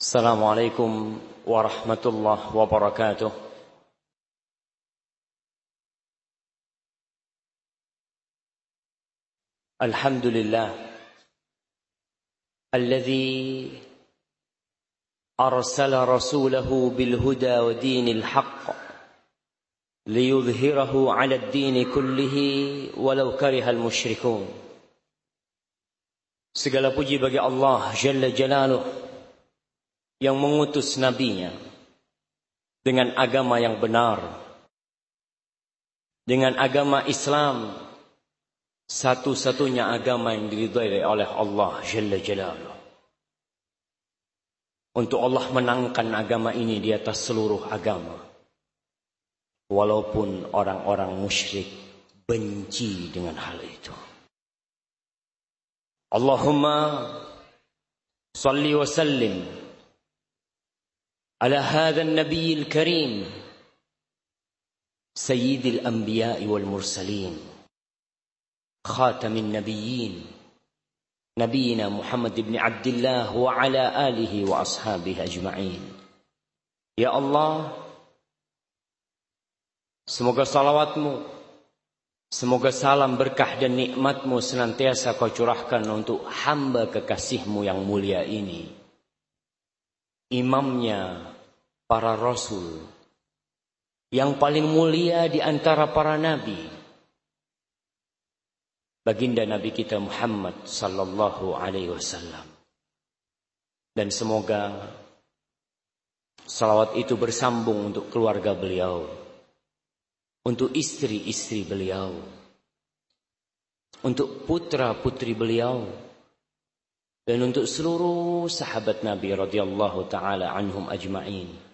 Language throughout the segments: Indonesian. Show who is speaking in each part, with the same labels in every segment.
Speaker 1: السلام عليكم ورحمة الله وبركاته. الحمد لله الذي أرسل رسوله بالهدى ودين الحق ليظهره على الدين كله ولو كره المشركون. Segala puji bagi Allah Jalla Jalaluh yang mengutus nabinya dengan agama yang benar dengan agama Islam satu-satunya agama yang diridhai oleh Allah Jalla Jalaluh. Untuk Allah menangkan agama ini di atas seluruh agama. Walaupun orang-orang musyrik benci dengan hal itu. Allahumma salli wa sallim على هذا النبي الكريم سيد الأنبياء والمرسلين خاتم النبيين نبينا محمد بن عبد الله وعلى آله وأصحابه أجمعين يا الله Semoga salawatmu Semoga salam berkah dan nikmatmu senantiasa kau curahkan untuk hamba kekasihmu yang mulia ini. Imamnya para rasul. Yang paling mulia di antara para nabi. Baginda Nabi kita Muhammad sallallahu alaihi wasallam. Dan semoga salawat itu bersambung untuk keluarga beliau untuk istri-istri beliau, untuk putra-putri beliau, dan untuk seluruh sahabat Nabi radhiyallahu taala anhum ajma'in.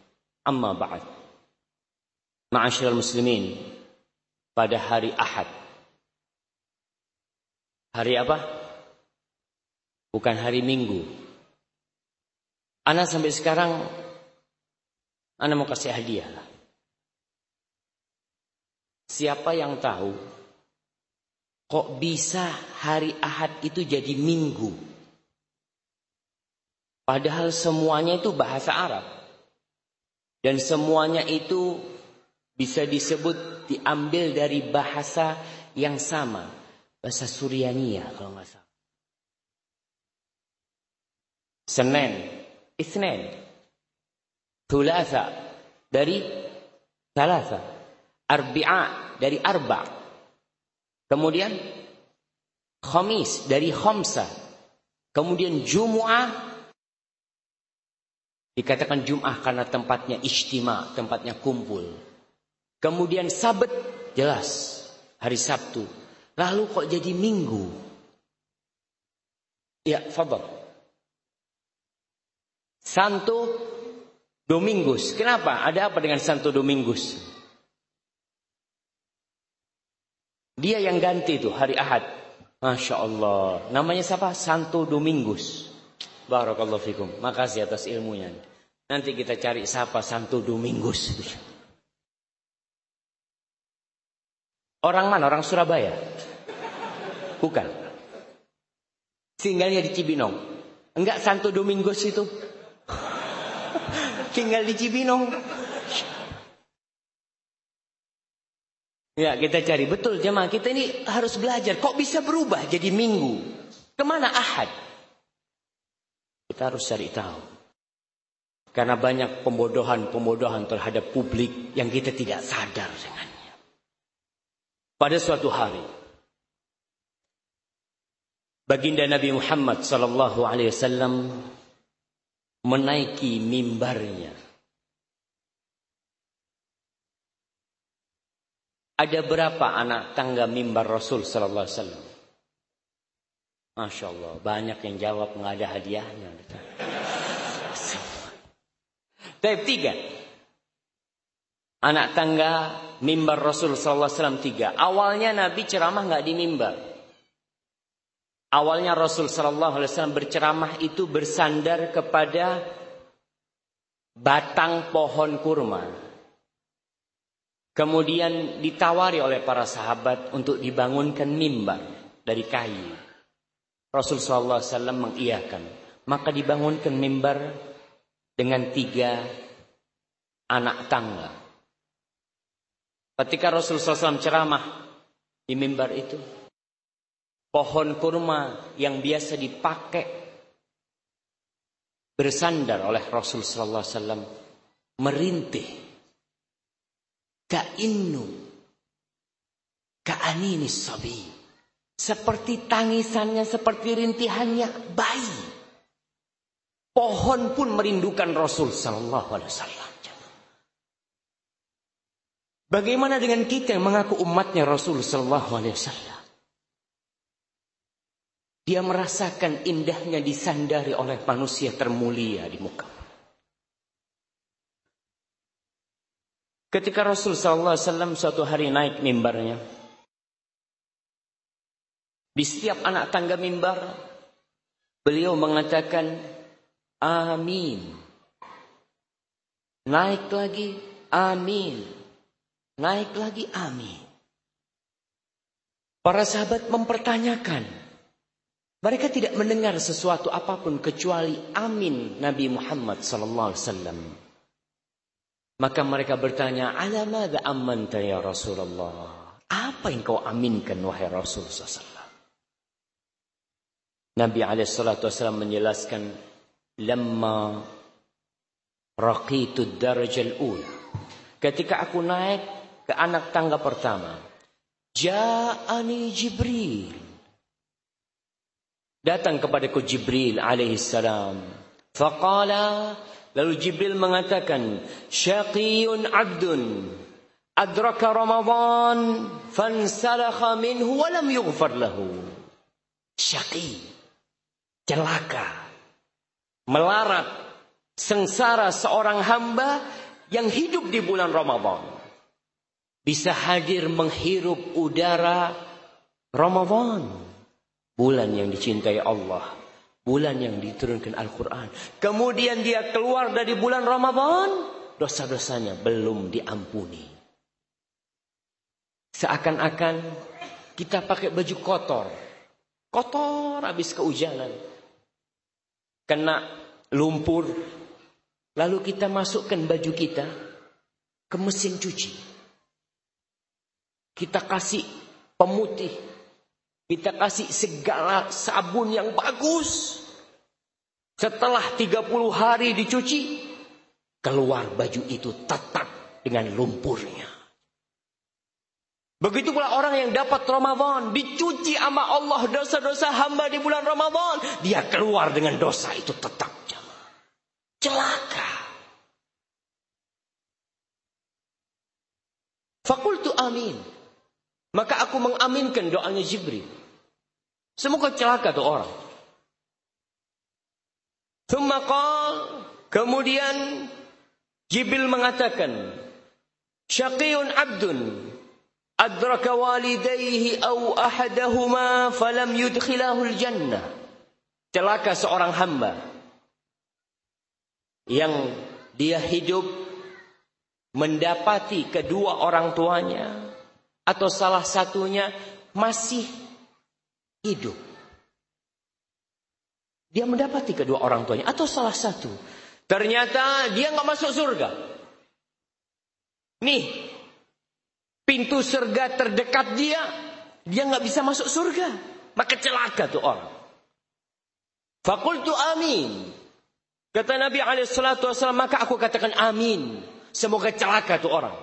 Speaker 1: Amma ba'd. Ma'asyiral muslimin, pada hari Ahad. Hari apa? Bukan hari Minggu. Ana sampai sekarang Ana mau kasih hadiah. Siapa yang tahu kok bisa hari Ahad itu jadi minggu? Padahal semuanya itu bahasa Arab. Dan semuanya itu bisa disebut diambil dari bahasa yang sama. Bahasa Suryania kalau nggak salah. Senin, Isnin. Thulatha dari Thalatha. Arbi'a dari arba. Kemudian khamis dari khamsa. Kemudian Jumu'ah dikatakan Jum'ah karena tempatnya istima, tempatnya kumpul. Kemudian Sabat jelas hari Sabtu. Lalu kok jadi Minggu? Ya, fadal. Santo Domingus. Kenapa? Ada apa dengan Santo Domingus? Dia yang ganti itu hari Ahad. Masya Allah. Namanya siapa? Santo Domingus. Barakallahu fikum. Makasih atas ilmunya. Nanti kita cari siapa Santo Domingus. Orang mana? Orang Surabaya? Bukan. Tinggalnya di Cibinong. Enggak Santo Domingus itu. Tinggal di Cibinong. Ya kita cari betul jemaah kita ini harus belajar. Kok bisa berubah jadi minggu? Ke mana ahad? Kita harus cari tahu. Karena banyak pembodohan-pembodohan terhadap publik yang kita tidak sadar dengannya. Pada suatu hari, baginda Nabi Muhammad sallallahu alaihi wasallam menaiki mimbarnya Ada berapa anak tangga mimbar Rasul sallallahu alaihi wasallam? Masya Allah, banyak yang jawab nggak ada hadiahnya. Tapi tiga. Anak tangga mimbar Rasul sallallahu alaihi wasallam tiga. Awalnya Nabi ceramah nggak di mimbar. Awalnya Rasul sallallahu alaihi wasallam berceramah itu bersandar kepada batang pohon kurma. Kemudian ditawari oleh para sahabat untuk dibangunkan mimbar dari kayu. Rasul SAW mengiyakan. Maka dibangunkan mimbar dengan tiga anak tangga. Ketika Rasulullah SAW ceramah di mimbar itu, pohon kurma yang biasa dipakai bersandar oleh Rasul Sallallahu Alaihi Wasallam merintih kainu kaanini sabi seperti tangisannya seperti rintihannya bayi pohon pun merindukan Rasul Sallallahu Alaihi Wasallam Bagaimana dengan kita yang mengaku umatnya Rasul Sallallahu Alaihi Wasallam? Dia merasakan indahnya disandari oleh manusia termulia di muka. Ketika Rasul sallallahu alaihi wasallam suatu hari naik mimbarnya, di setiap anak tangga mimbar, beliau mengatakan amin. Naik lagi amin. Naik lagi amin. Para sahabat mempertanyakan, mereka tidak mendengar sesuatu apa pun kecuali amin Nabi Muhammad sallallahu alaihi wasallam. Maka mereka bertanya, "Ala madza amanta ya Rasulullah?" Apa yang kau aminkan wahai Rasul sallallahu Nabi wasallam menjelaskan, "Lamma raqitu darajal ula." Ketika aku naik ke anak tangga pertama, ja'ani Jibril datang kepadaku Jibril alaihi salam. Faqala lalu Jibril mengatakan, "Syaqiyun 'abdun adraka Ramadan fansalakha minhu wa lam yughfar lahu." Syaqi, celaka, melarat, sengsara seorang hamba yang hidup di bulan Ramadan. Bisa hadir menghirup udara Ramadan. Bulan yang dicintai Allah. Bulan yang diturunkan Al-Quran. Kemudian dia keluar dari bulan Ramadan. Dosa-dosanya belum diampuni. Seakan-akan kita pakai baju kotor. Kotor habis kehujanan. Kena lumpur. Lalu kita masukkan baju kita ke mesin cuci. Kita kasih pemutih kita kasih segala sabun yang bagus. Setelah 30 hari dicuci, keluar baju itu tetap dengan lumpurnya. Begitu pula orang yang dapat Ramadan, dicuci sama Allah dosa-dosa hamba di bulan Ramadan, dia keluar dengan dosa itu tetap celaka. Fakultu amin. Maka aku mengaminkan doanya Jibril. Semoga celaka tuh orang. kemudian Jibril mengatakan, Syaqiyun abdun adraka walidayhi aw ahadahuma falam yudkhilahu jannah. Celaka seorang hamba yang dia hidup mendapati kedua orang tuanya atau salah satunya masih hidup. Dia mendapati kedua orang tuanya atau salah satu. Ternyata dia nggak masuk surga. Nih, pintu surga terdekat dia, dia nggak bisa masuk surga. Maka celaka tuh orang. Fakultu amin. Kata Nabi Alaihissalam, maka aku katakan amin. Semoga celaka tuh orang.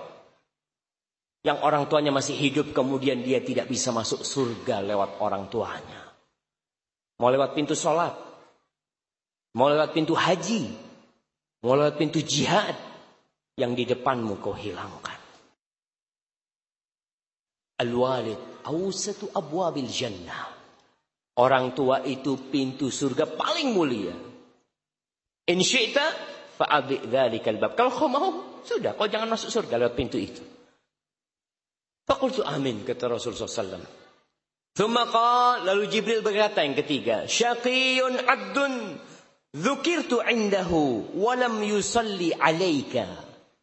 Speaker 1: Yang orang tuanya masih hidup kemudian dia tidak bisa masuk surga lewat orang tuanya. Mau lewat pintu sholat. Mau lewat pintu haji. Mau lewat pintu jihad. Yang di depanmu kau hilangkan. Al-walid awsatu abwabil jannah. Orang tua itu pintu surga paling mulia. In syi'ta fa'abi dhalikal bab. Kalau kau mau, sudah. Kau jangan masuk surga lewat pintu itu. Fakultu amin kata Rasulullah SAW. Thumma lalu Jibril berkata yang ketiga, syaqiyun abdun dzukirtu indahu walam yusalli alaika.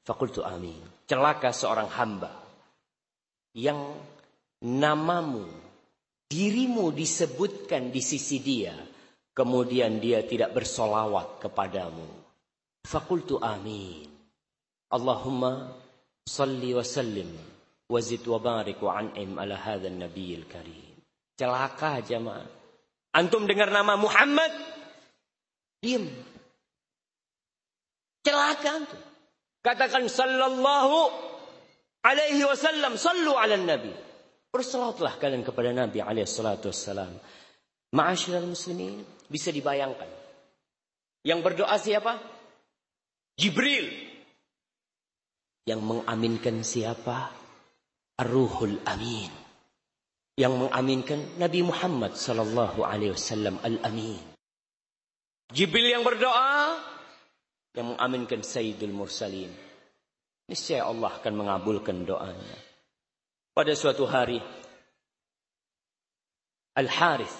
Speaker 1: Fakultu amin. Celaka seorang hamba yang namamu, dirimu disebutkan di sisi dia, kemudian dia tidak bersolawat kepadamu. Fakultu amin. Allahumma salli wa sallim wa zid wa barik wa an'im ala hadzal nabiyil karim. Celaka jemaah. Antum dengar nama Muhammad? Diam. Celaka antum. Katakan sallallahu alaihi wasallam, sallu ala nabi. Bersalawatlah kalian kepada Nabi alaihi salatu wassalam. Ma'asyiral muslimin, bisa dibayangkan. Yang berdoa siapa? Jibril. Yang mengaminkan siapa? Ar-Ruhul Amin. Yang mengaminkan Nabi Muhammad sallallahu alaihi wasallam Al-Amin. Jibril yang berdoa yang mengaminkan Sayyidul Mursalin. Niscaya Allah akan mengabulkan doanya. Pada suatu hari Al-Harith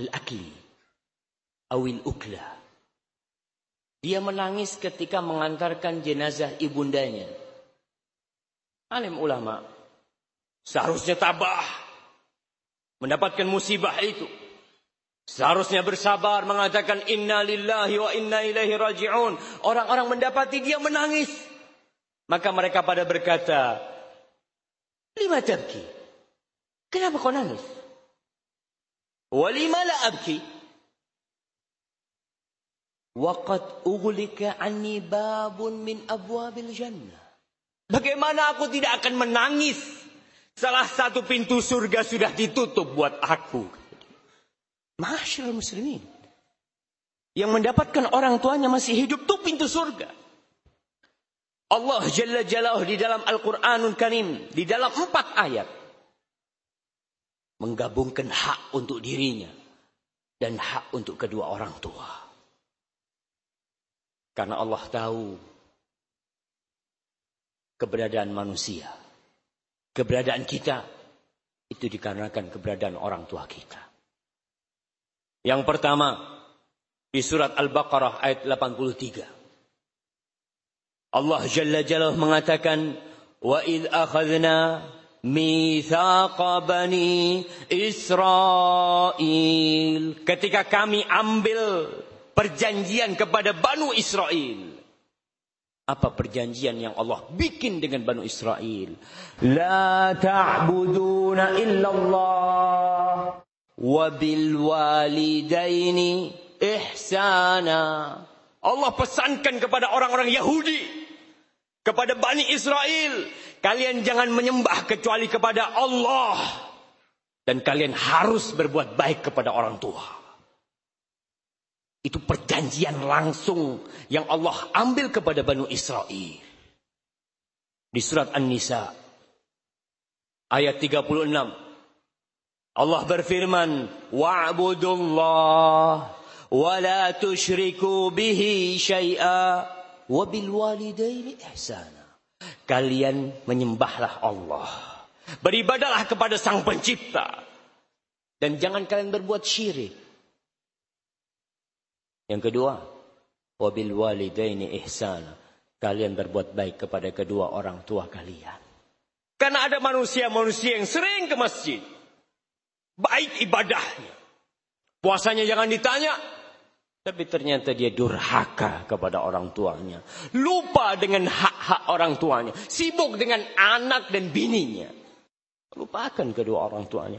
Speaker 1: Al-Akli Awil Ukla Dia menangis ketika mengantarkan jenazah ibundanya. Alim ulama seharusnya tabah mendapatkan musibah itu. Seharusnya bersabar mengatakan inna lillahi wa inna ilaihi raji'un. Orang-orang mendapati dia menangis. Maka mereka pada berkata, Lima tabki? Kenapa kau nangis? Walima la abki? Waqad uglika anni babun min abwabil jannah. Bagaimana aku tidak akan menangis? Salah satu pintu surga sudah ditutup buat aku. Masyarakat muslimin. Yang mendapatkan orang tuanya masih hidup itu pintu surga. Allah Jalla Jalaluh di dalam Al-Quranul Karim. Di dalam empat ayat. Menggabungkan hak untuk dirinya. Dan hak untuk kedua orang tua. Karena Allah tahu. Keberadaan manusia. Keberadaan kita. Itu dikarenakan keberadaan orang tua kita. Yang pertama. Di surat Al-Baqarah ayat 83. Allah Jalla Jalla mengatakan wa id akhadna mithaqa bani Israel ketika kami ambil perjanjian kepada Banu Israel apa perjanjian yang Allah bikin dengan Banu Israel la ta'buduna illallah wa bil walidaini ihsana. Allah pesankan kepada orang-orang Yahudi kepada Bani Israel. Kalian jangan menyembah kecuali kepada Allah. Dan kalian harus berbuat baik kepada orang tua. Itu perjanjian langsung yang Allah ambil kepada Bani Israel. Di surat An-Nisa ayat 36. Allah berfirman, "Wa'budullah wa la tusyriku bihi syai'a." Wabil walidaini ihsana. Kalian menyembahlah Allah. Beribadalah kepada Sang Pencipta. Dan jangan kalian berbuat syirik. Yang kedua, wabil walidaini ihsana. Kalian berbuat baik kepada kedua orang tua kalian. Karena ada manusia-manusia yang sering ke masjid. Baik ibadahnya. Puasanya jangan ditanya, tapi ternyata dia durhaka kepada orang tuanya. Lupa dengan hak-hak orang tuanya. Sibuk dengan anak dan bininya. Lupakan kedua orang tuanya.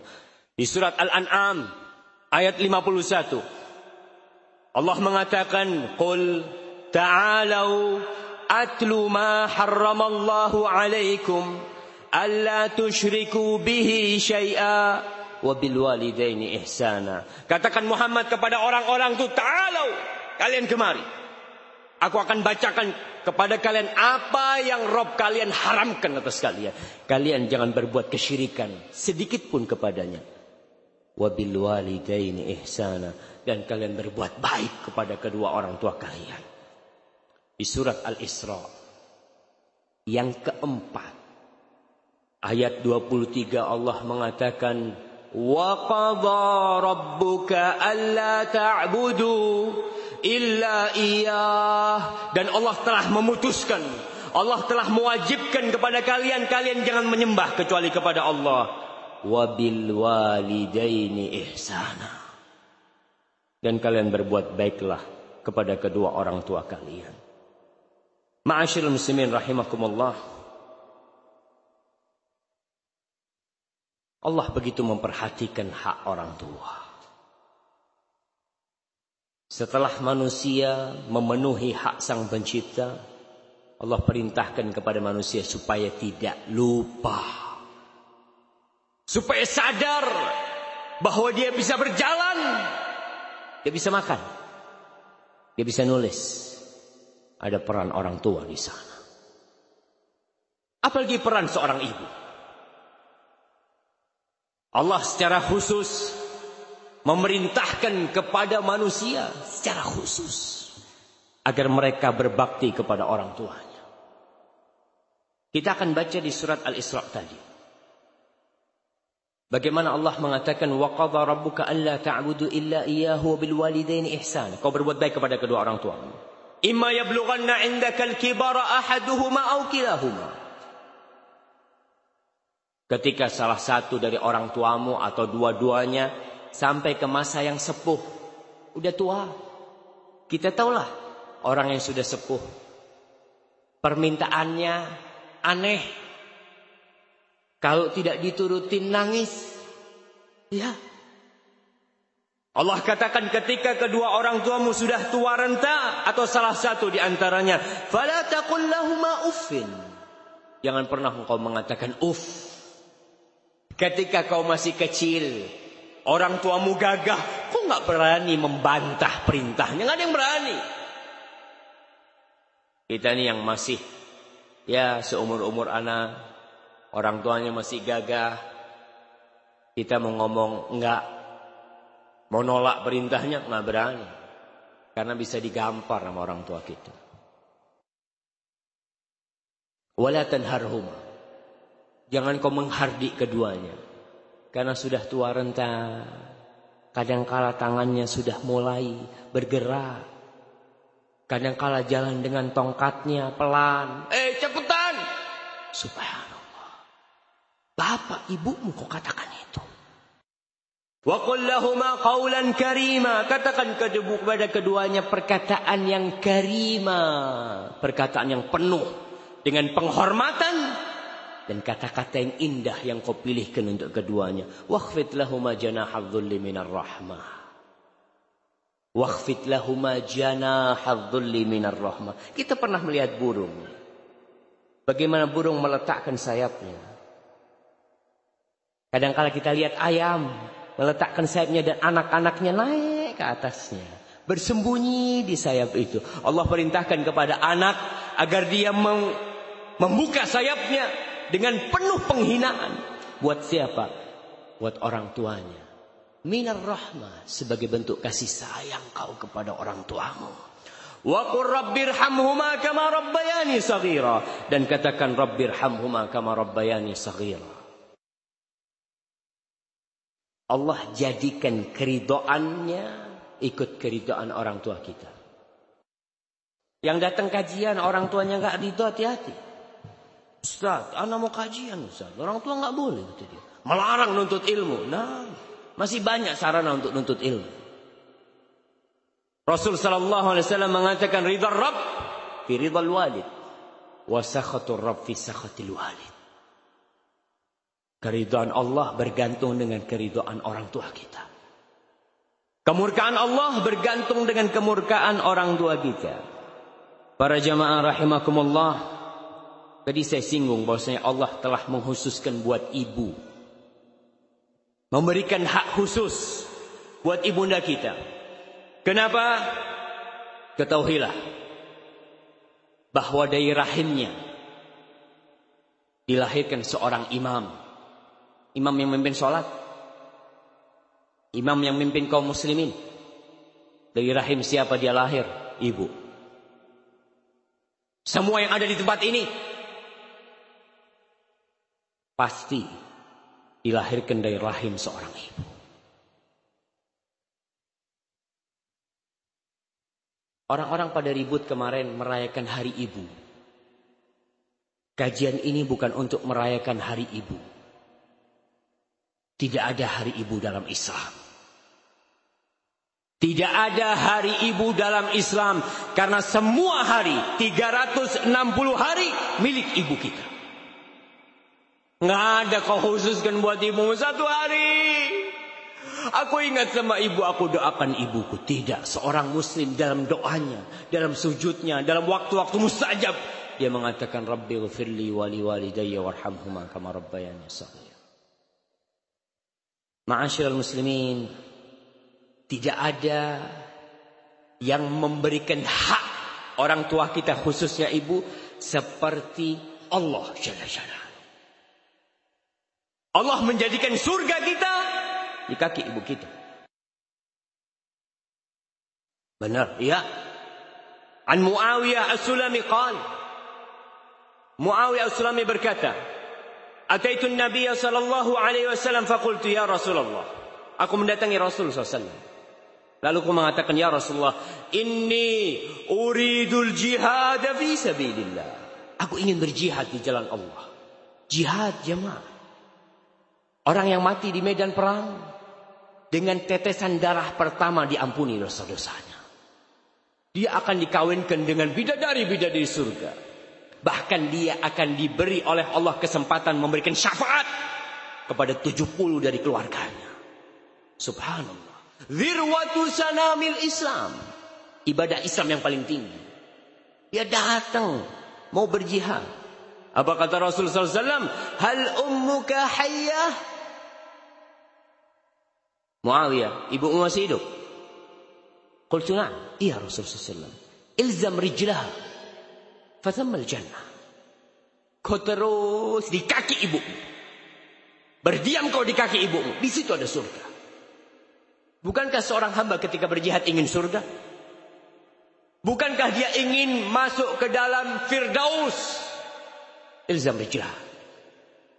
Speaker 1: Di surat Al-An'am ayat 51. Allah mengatakan, Qul ta'alau atlu ma harramallahu alaikum alla tushriku bihi syai'a wabil walidaini ihsana. Katakan Muhammad kepada orang-orang itu, "Ta'alau, kalian kemari. Aku akan bacakan kepada kalian apa yang Rob kalian haramkan atas kalian. Kalian jangan berbuat kesyirikan sedikit pun kepadanya. Wabil walidaini ihsana dan kalian berbuat baik kepada kedua orang tua kalian." Di surat Al-Isra yang keempat ayat 23 Allah mengatakan وقضى ربك ألا تعبدوا إلا إياه dan Allah telah memutuskan Allah telah mewajibkan kepada kalian kalian jangan menyembah kecuali kepada Allah wabil walidaini ihsana dan kalian berbuat baiklah kepada kedua orang tua kalian Ma'asyiral muslimin rahimakumullah. Allah begitu memperhatikan hak orang tua. Setelah manusia memenuhi hak sang pencipta, Allah perintahkan kepada manusia supaya tidak lupa. Supaya sadar bahwa dia bisa berjalan, dia bisa makan, dia bisa nulis, ada peran orang tua di sana. Apalagi peran seorang ibu. Allah secara khusus memerintahkan kepada manusia secara khusus agar mereka berbakti kepada orang tuanya. Kita akan baca di surat Al-Isra tadi. Bagaimana Allah mengatakan wa qadha rabbuka alla ta'budu illa iyyahu bil walidaini ihsana. Kau berbuat baik kepada kedua orang tuamu. Imma yablughanna indaka al-kibara ahaduhuma aw kilahuma. Ketika salah satu dari orang tuamu atau dua-duanya sampai ke masa yang sepuh, udah tua. Kita tahulah orang yang sudah sepuh. Permintaannya aneh. Kalau tidak diturutin nangis. Ya, Allah katakan ketika kedua orang tuamu sudah tua renta atau salah satu di antaranya, fala taqul uffin. Jangan pernah engkau mengatakan uff. Ketika kau masih kecil, orang tuamu gagah, kau nggak berani membantah perintahnya, nggak ada yang berani. Kita ini yang masih ya seumur-umur anak, orang tuanya masih gagah, kita mau ngomong enggak Mau nolak perintahnya nggak berani. Karena bisa digampar sama orang tua kita. Wala tanharhuma. Jangan kau menghardik keduanya. Karena sudah tua renta. Kadangkala tangannya sudah mulai bergerak. Kadangkala jalan dengan tongkatnya pelan. Eh cepetan. Subhanallah. Bapak ibumu kau katakan itu. Wa qul qawlan karima. Katakan kepada keduanya perkataan yang karima, perkataan yang penuh dengan penghormatan dan kata-kata yang indah yang kau pilihkan untuk keduanya. Wakhfid lahuma janahadh-dhulli minar rahmah. Wakhfid lahuma minar rahmah. Kita pernah melihat burung. Bagaimana burung meletakkan sayapnya. Kadang-kala kita lihat ayam meletakkan sayapnya dan anak-anaknya naik ke atasnya. Bersembunyi di sayap itu. Allah perintahkan kepada anak agar dia membuka sayapnya dengan penuh penghinaan. Buat siapa? Buat orang tuanya. Minar rahmah sebagai bentuk kasih sayang kau kepada orang tuamu. Wa qur rabbirhamhuma kama rabbayani saghira dan katakan rabbirhamhuma kama rabbayani saghira. Allah jadikan keridoannya ikut keridoan orang tua kita. Yang datang kajian orang tuanya nggak ridho hati-hati. Ustaz, anak mau kajian Ustaz. Orang tua nggak boleh kata dia. Melarang nuntut ilmu. Nah, masih banyak sarana untuk nuntut ilmu. Rasul sallallahu alaihi wasallam mengatakan ridha Rabb fi ridhal walid wa sakhatur Rabb fi sakhatil walid. Keridhaan Allah bergantung dengan keridhaan orang tua kita. Kemurkaan Allah bergantung dengan kemurkaan orang tua kita. Para jamaah rahimakumullah. Tadi saya singgung bahwasanya Allah telah menghususkan buat ibu. Memberikan hak khusus buat ibunda kita. Kenapa? Ketahuilah bahwa dari rahimnya dilahirkan seorang imam Imam yang memimpin sholat. Imam yang memimpin kaum muslimin. Dari rahim siapa dia lahir? Ibu. Semua yang ada di tempat ini. Pasti dilahirkan dari rahim seorang ibu. Orang-orang pada ribut kemarin merayakan hari ibu. Kajian ini bukan untuk merayakan hari ibu. Tidak ada hari ibu dalam Islam. Tidak ada hari ibu dalam Islam karena semua hari 360 hari milik ibu kita. Nggak ada kau khususkan buat ibu satu hari. Aku ingat sama ibu, aku doakan ibuku. Tidak, seorang muslim dalam doanya, dalam sujudnya, dalam waktu-waktu mustajab. Dia mengatakan, Rabbi ghafirli wali walidayya warhamhuma kama rabbayani sahih. Ma'asyiral muslimin, tidak ada yang memberikan hak orang tua kita khususnya ibu seperti Allah Jalla Jalla. Allah menjadikan surga kita di kaki ibu kita. Benar, ya. An Muawiyah As-Sulami qala Muawiyah As-Sulami berkata, "Ataitu Nabi sallallahu alaihi wasallam faqultu ya Rasulullah." Aku mendatangi Rasul sallallahu Lalu aku mengatakan, Ya Rasulullah, Inni uridul jihad fi sabilillah. Aku ingin berjihad di jalan Allah. Jihad jemaah. Orang yang mati di medan perang. Dengan tetesan darah pertama diampuni dosa-dosanya. Dia akan dikawinkan dengan bidadari-bidadari surga. Bahkan dia akan diberi oleh Allah kesempatan memberikan syafaat kepada 70 dari keluarganya. Subhanallah. Zirwatu sanamil Islam. Ibadah Islam yang paling tinggi. Dia datang mau berjihad. Apa kata Rasulullah SAW? Hal ummuka hayyah? Muawiyah, ibu masih hidup. Qultu. Iya Rasulullah SAW. Ilzam rijlah. Fathammal jannah. Kau terus di kaki ibumu. Berdiam kau di kaki ibumu. Di situ ada surga. Bukankah seorang hamba ketika berjihad ingin surga? Bukankah dia ingin masuk ke dalam Firdaus? Ilzam rijlah.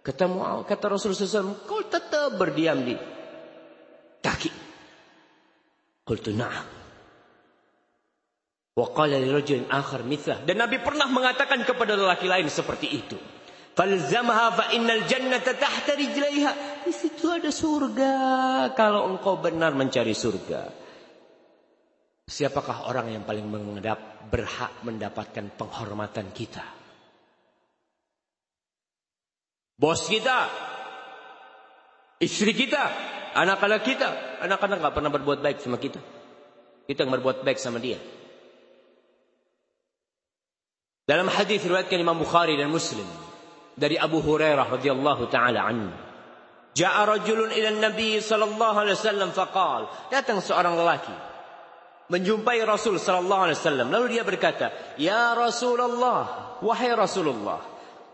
Speaker 1: Ketemu kata Rasulullah SAW, kau tetap berdiam di kaki. Qultu na'am. Wa qala li rajulin akhar mithlah. Dan Nabi pernah mengatakan kepada lelaki lain seperti itu. Falzamha fa innal jannata tahta rijlaiha. Di situ ada surga kalau engkau benar mencari surga. Siapakah orang yang paling mengedap berhak mendapatkan penghormatan kita? Bos kita, istri kita, anak-anak kita, anak-anak nggak pernah berbuat baik sama kita. Kita yang berbuat baik sama dia. Dalam hadis riwayatkan Imam Bukhari dan Muslim, dari Abu Hurairah radhiyallahu taala anhu. Ja'a rajulun ila Nabi sallallahu alaihi wasallam faqal, datang seorang lelaki menjumpai Rasul sallallahu alaihi wasallam lalu dia berkata, "Ya Rasulullah, wahai Rasulullah,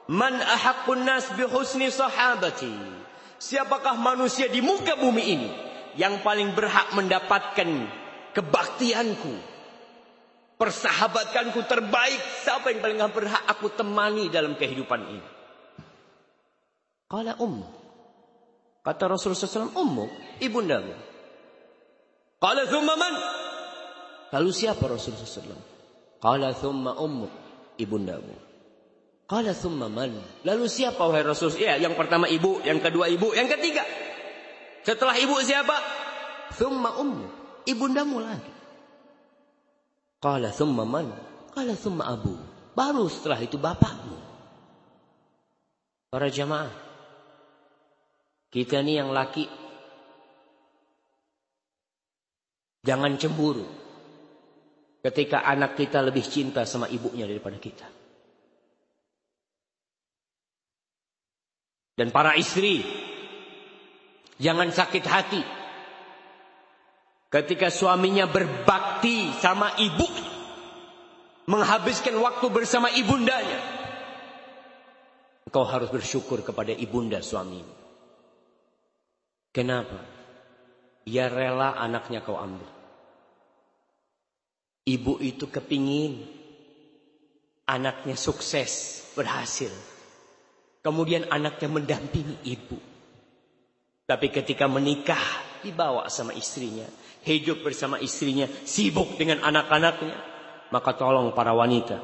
Speaker 1: man ahaqqun nas bi husni sahabati?" Siapakah manusia di muka bumi ini yang paling berhak mendapatkan kebaktianku? Persahabatkanku terbaik, siapa yang paling berhak aku temani dalam kehidupan ini? Qala ummu. Kata Rasulullah SAW, ummu, ibundamu. Qala thumma man? Lalu siapa Rasulullah SAW? Qala thumma ummu, ibundamu. Qala thumma man? Lalu siapa wahai Rasul? Ya, yang pertama ibu, yang kedua ibu, yang ketiga. Setelah ibu siapa? Thumma ummu, ibundamu lagi. Qala thumma man? Qala thumma abu. Baru setelah itu bapakmu. Para jamaah, kita ini yang laki jangan cemburu ketika anak kita lebih cinta sama ibunya daripada kita. Dan para istri jangan sakit hati ketika suaminya berbakti sama ibu menghabiskan waktu bersama ibundanya. Kau harus bersyukur kepada ibunda suamimu. Kenapa? Ya rela anaknya kau ambil. Ibu itu kepingin anaknya sukses, berhasil. Kemudian anaknya mendampingi ibu. Tapi ketika menikah, dibawa sama istrinya. Hidup bersama istrinya, sibuk dengan anak-anaknya. Maka tolong para wanita.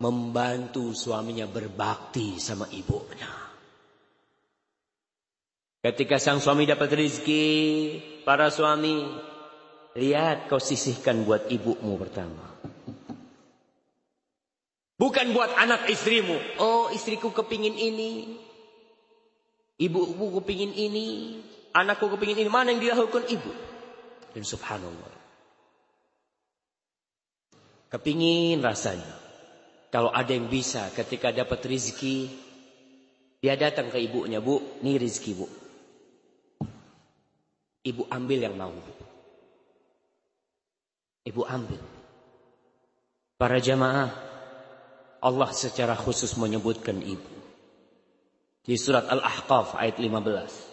Speaker 1: Membantu suaminya berbakti sama ibunya. Ketika sang suami dapat rezeki, para suami Lihat kau sisihkan buat ibumu pertama. Bukan buat anak istrimu. Oh istriku kepingin ini. Ibuku kepingin ini. Anakku kepingin ini. Mana yang dilakukan ibu? Dan subhanallah. Kepingin rasanya. Kalau ada yang bisa ketika dapat rizki. Dia datang ke ibunya. Bu, ini rizki bu. Ibu ambil yang mau. Ibu ambil. Para jamaah. Allah secara khusus menyebutkan ibu. Di surat Al-Ahqaf ayat 15.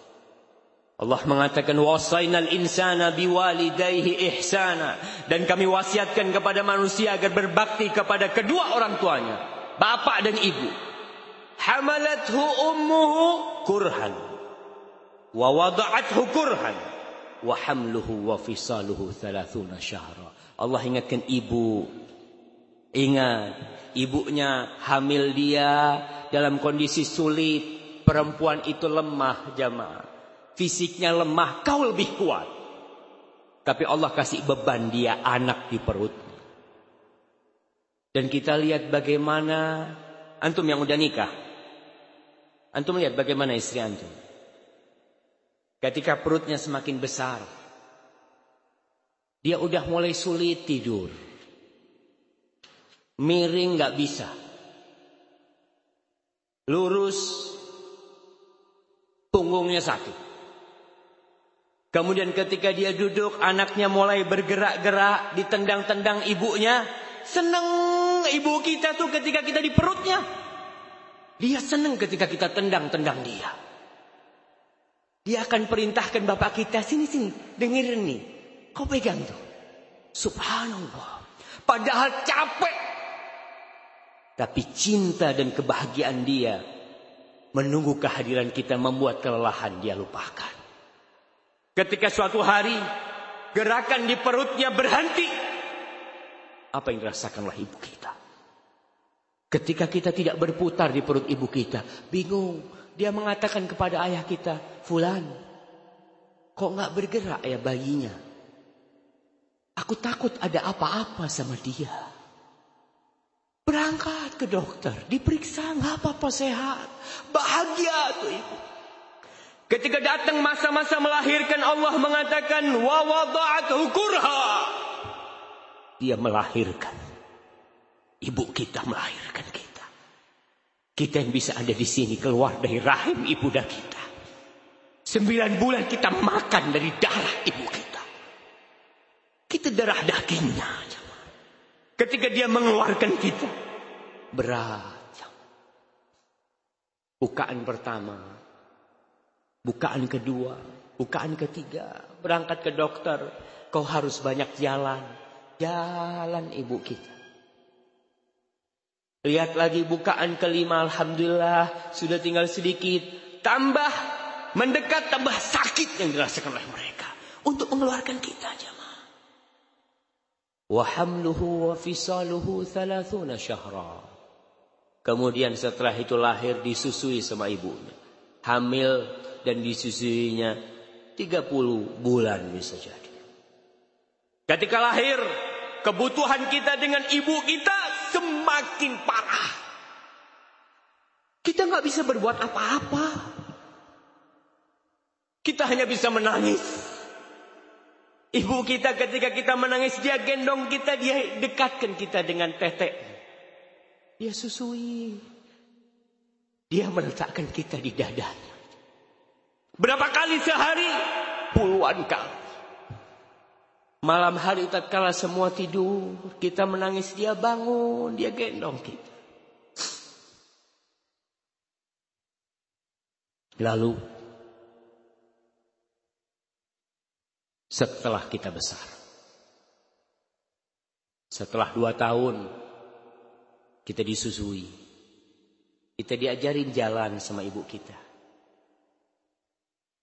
Speaker 1: Allah mengatakan wasainal insana biwalidayhi ihsana dan kami wasiatkan kepada manusia agar berbakti kepada kedua orang tuanya, bapak dan ibu. Hamalathu ummuhu kurhan wa wada'athu kurhan wa hamluhu wa fisaluhu 30 syahra. Allah ingatkan ibu. Ingat, ibunya hamil dia dalam kondisi sulit. Perempuan itu lemah jamaah. Fisiknya lemah, kau lebih kuat. Tapi Allah kasih beban dia anak di perutnya. Dan kita lihat bagaimana antum yang udah nikah. Antum lihat bagaimana istri antum. Ketika perutnya semakin besar. Dia udah mulai sulit tidur. Miring gak bisa. Lurus. Punggungnya sakit. Kemudian ketika dia duduk, anaknya mulai bergerak-gerak, ditendang-tendang ibunya. Senang ibu kita tuh ketika kita di perutnya. Dia senang ketika kita tendang-tendang dia. Dia akan perintahkan bapak kita, sini-sini, dengerin nih. Kau pegang tuh. Subhanallah. Padahal capek. Tapi cinta dan kebahagiaan dia menunggu kehadiran kita membuat kelelahan dia lupakan. Ketika suatu hari gerakan di perutnya berhenti. Apa yang dirasakanlah ibu kita? Ketika kita tidak berputar di perut ibu kita, bingung. Dia mengatakan kepada ayah kita, Fulan, kok nggak bergerak ya bayinya? Aku takut ada apa-apa sama dia. Berangkat ke dokter, diperiksa nggak apa-apa sehat, bahagia tuh ibu. Ketika datang masa-masa melahirkan Allah mengatakan wa wada'athu kurha. Dia melahirkan. Ibu kita melahirkan kita. Kita yang bisa ada di sini keluar dari rahim ibu dan kita. Sembilan bulan kita makan dari darah ibu kita. Kita darah dagingnya. Ketika dia mengeluarkan kita. Berat. Bukaan pertama Bukaan kedua, bukaan ketiga, berangkat ke dokter. Kau harus banyak jalan. Jalan ibu kita. Lihat lagi bukaan kelima, Alhamdulillah sudah tinggal sedikit. Tambah mendekat, tambah sakit yang dirasakan oleh mereka. Untuk mengeluarkan kita jemaah. Wa fisaluhu thalathuna syahra. Kemudian setelah itu lahir disusui sama ibunya. Hamil dan disusuinya 30 bulan bisa jadi. Ketika lahir, kebutuhan kita dengan ibu kita semakin parah. Kita nggak bisa berbuat apa-apa. Kita hanya bisa menangis. Ibu kita ketika kita menangis dia gendong kita, dia dekatkan kita dengan tetek. Dia susui. Dia meletakkan kita di dadanya. Berapa kali sehari? Puluhan kali. Malam hari tatkala semua tidur, kita menangis, dia bangun, dia gendong kita. Lalu setelah kita besar, setelah dua tahun kita disusui, kita diajarin jalan sama ibu kita.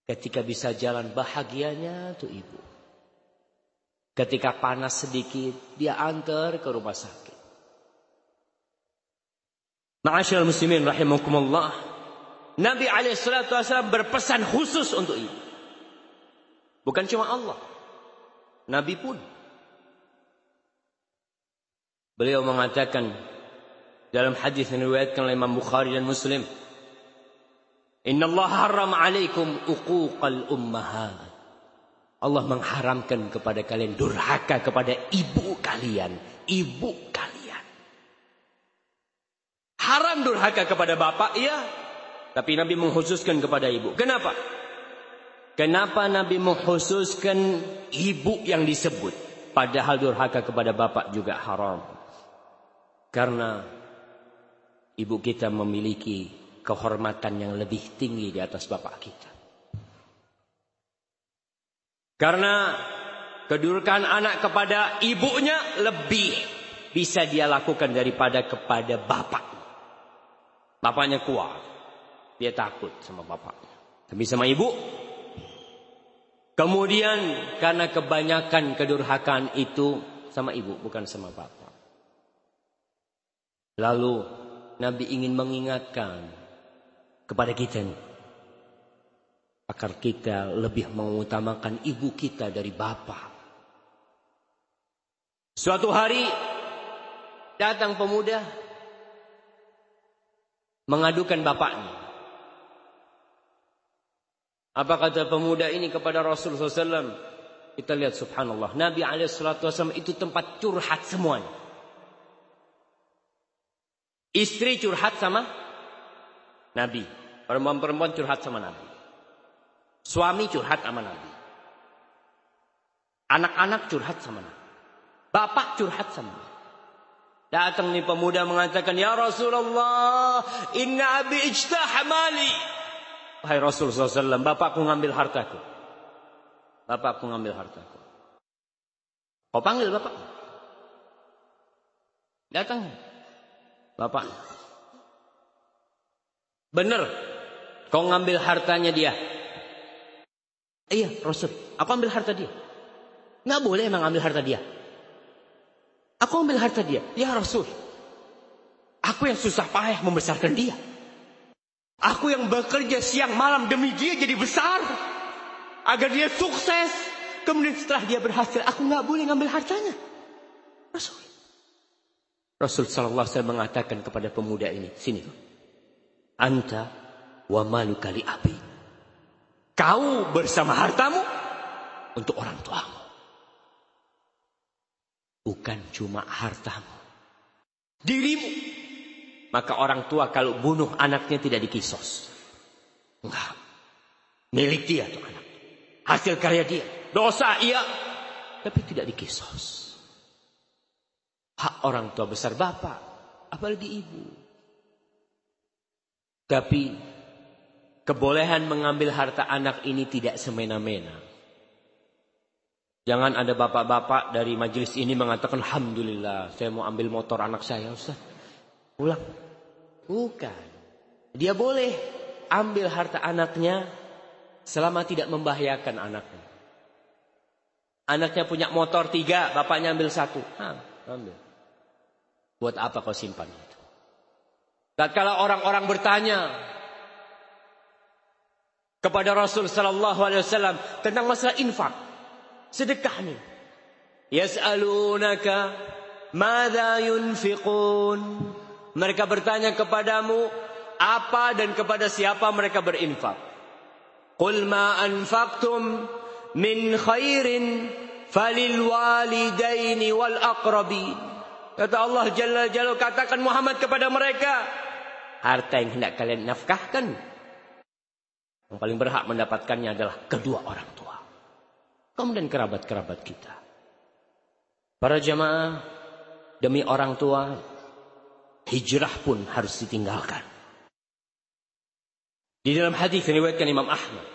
Speaker 1: Ketika bisa jalan bahagianya tuh ibu. Ketika panas sedikit, dia antar ke rumah sakit. Ma'asyil muslimin rahimakumullah. Nabi SAW berpesan khusus untuk ibu. Bukan cuma Allah. Nabi pun. Beliau mengatakan dalam hadis yang diriwayatkan oleh Imam Bukhari dan Muslim, "Inna Allah haram 'alaikum uquqal ummahat." Allah mengharamkan kepada kalian durhaka kepada ibu kalian, ibu kalian. Haram durhaka kepada bapak, iya. Tapi Nabi mengkhususkan kepada ibu. Kenapa? Kenapa Nabi mengkhususkan ibu yang disebut? Padahal durhaka kepada bapak juga haram. Karena ibu kita memiliki kehormatan yang lebih tinggi di atas bapak kita. Karena kedudukan anak kepada ibunya lebih bisa dia lakukan daripada kepada bapak. Bapaknya kuat. Dia takut sama bapaknya. Tapi sama ibu. Kemudian karena kebanyakan kedurhakaan itu sama ibu bukan sama bapak. Lalu Nabi ingin mengingatkan kepada kita nih agar kita lebih mengutamakan ibu kita dari bapak. Suatu hari datang pemuda mengadukan bapaknya. Apa kata pemuda ini kepada Rasulullah SAW? Kita lihat subhanallah. Nabi SAW itu tempat curhat semuanya. Istri curhat sama Nabi. Perempuan-perempuan curhat sama Nabi. Suami curhat sama Nabi. Anak-anak curhat sama Nabi. Bapak curhat sama Nabi. Datang nih pemuda mengatakan, Ya Rasulullah, inna abi ijtah mali. Hai Rasulullah SAW, bapakku ngambil hartaku. Bapakku ngambil hartaku. Kau panggil bapak. Datang. Bapak. Benar. Kau ngambil hartanya dia. Iya Rasul, aku ambil harta dia. Nggak boleh emang ambil harta dia. Aku ambil harta dia. Ya Rasul, aku yang susah payah membesarkan dia. Aku yang bekerja siang malam demi dia jadi besar. Agar dia sukses. Kemudian setelah dia berhasil, aku nggak boleh ngambil hartanya. Rasul. Rasul Sallallahu Alaihi mengatakan kepada pemuda ini, sini, anta wa malu kali abi. Kau bersama hartamu untuk orang tuamu. Bukan cuma hartamu. Dirimu. Maka orang tua kalau bunuh anaknya tidak dikisos. Enggak. Milik dia tuh anak. Hasil karya dia. Dosa iya. Tapi tidak dikisos. Hak orang tua besar bapak. Apalagi ibu. Tapi Kebolehan mengambil harta anak ini tidak semena-mena. Jangan ada bapak-bapak dari majelis ini mengatakan Alhamdulillah saya mau ambil motor anak saya Ustaz. Pulang. Bukan. Dia boleh ambil harta anaknya selama tidak membahayakan anaknya. Anaknya punya motor tiga, bapaknya ambil satu. Ambil. Buat apa kau simpan itu? Dan kalau orang-orang bertanya, kepada Rasul sallallahu alaihi wasallam tentang masalah infak. Sedekah ini. Yas'alunaka madza yunfiqun? Mereka bertanya kepadamu apa dan kepada siapa mereka berinfak. Qul ma anfaqtum min khairin falil walidaini wal aqrabin. Kata Allah Jalla Jalla katakan Muhammad kepada mereka, harta yang hendak kalian nafkahkan yang paling berhak mendapatkannya adalah kedua orang tua. Kemudian kerabat-kerabat kita. Para jamaah, demi orang tua, hijrah pun harus ditinggalkan. Di dalam hadis yang diriwayatkan Imam Ahmad,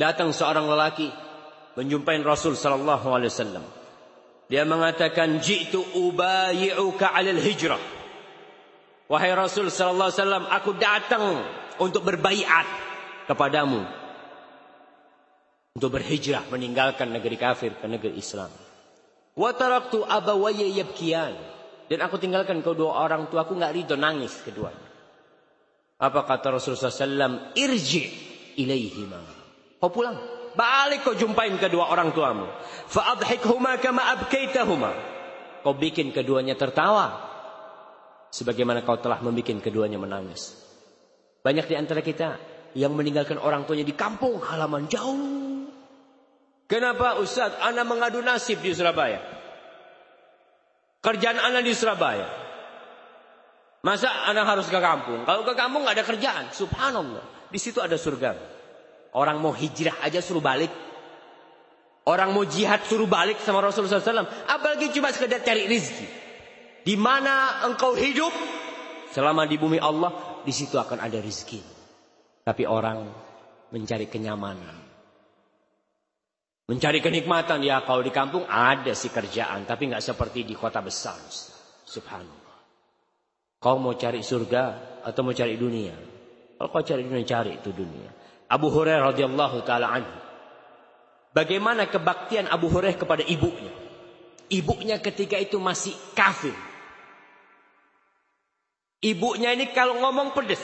Speaker 1: datang seorang lelaki menjumpai Rasul sallallahu alaihi wasallam. Dia mengatakan, "Ji'tu ubayyi'uka 'alal hijrah." Wahai Rasul sallallahu alaihi wasallam, aku datang untuk berbaiat kepadamu untuk berhijrah meninggalkan negeri kafir ke negeri Islam. Wa taraktu abawayya yabkiyan dan aku tinggalkan kedua orang tua aku nggak ridho nangis keduanya. Apa kata Rasulullah SAW? Irji ilaihima. Kau pulang. Balik kau jumpain kedua orang tuamu. Fa'adhikhuma kama abkaitahuma. Kau bikin keduanya tertawa. Sebagaimana kau telah membuat keduanya menangis. Banyak di antara kita yang meninggalkan orang tuanya di kampung halaman jauh. Kenapa Ustaz? Anak mengadu nasib di Surabaya. Kerjaan anak di Surabaya. Masa anak harus ke kampung? Kalau ke kampung nggak ada kerjaan. Subhanallah. Di situ ada surga. Orang mau hijrah aja suruh balik. Orang mau jihad suruh balik sama Rasulullah SAW. Apalagi cuma sekedar cari rizki. Di mana engkau hidup. Selama di bumi Allah. Di situ akan ada rizki. Tapi orang mencari kenyamanan. Mencari kenikmatan. Ya kalau di kampung ada sih kerjaan. Tapi nggak seperti di kota besar. Subhanallah. Kau mau cari surga atau mau cari dunia? Kalau kau cari dunia, cari itu dunia. Abu Hurairah radhiyallahu taala anhu. Bagaimana kebaktian Abu Hurairah kepada ibunya? Ibunya ketika itu masih kafir. Ibunya ini kalau ngomong pedes.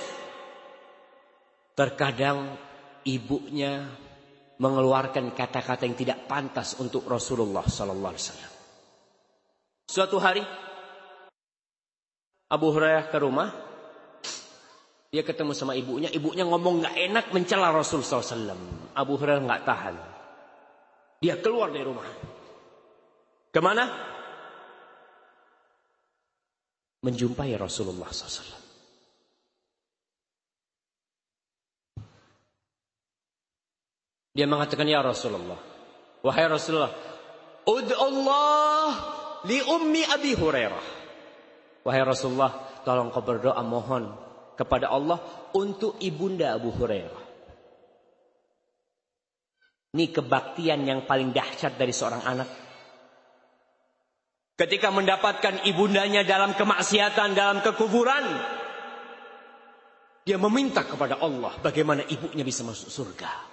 Speaker 1: Terkadang ibunya mengeluarkan kata-kata yang tidak pantas untuk Rasulullah sallallahu alaihi wasallam. Suatu hari Abu Hurairah ke rumah dia ketemu sama ibunya, ibunya ngomong nggak enak mencela Rasul SAW. Abu Hurairah nggak tahan. Dia keluar dari rumah. Ke mana? Menjumpai Rasulullah SAW. Dia mengatakan, Ya Rasulullah. Wahai Rasulullah. Allah li ummi Abi Hurairah. Wahai Rasulullah, tolong kau berdoa mohon kepada Allah untuk ibunda Abu Hurairah. Ini kebaktian yang paling dahsyat dari seorang anak. Ketika mendapatkan ibundanya dalam kemaksiatan, dalam kekufuran. Dia meminta kepada Allah bagaimana ibunya bisa masuk surga.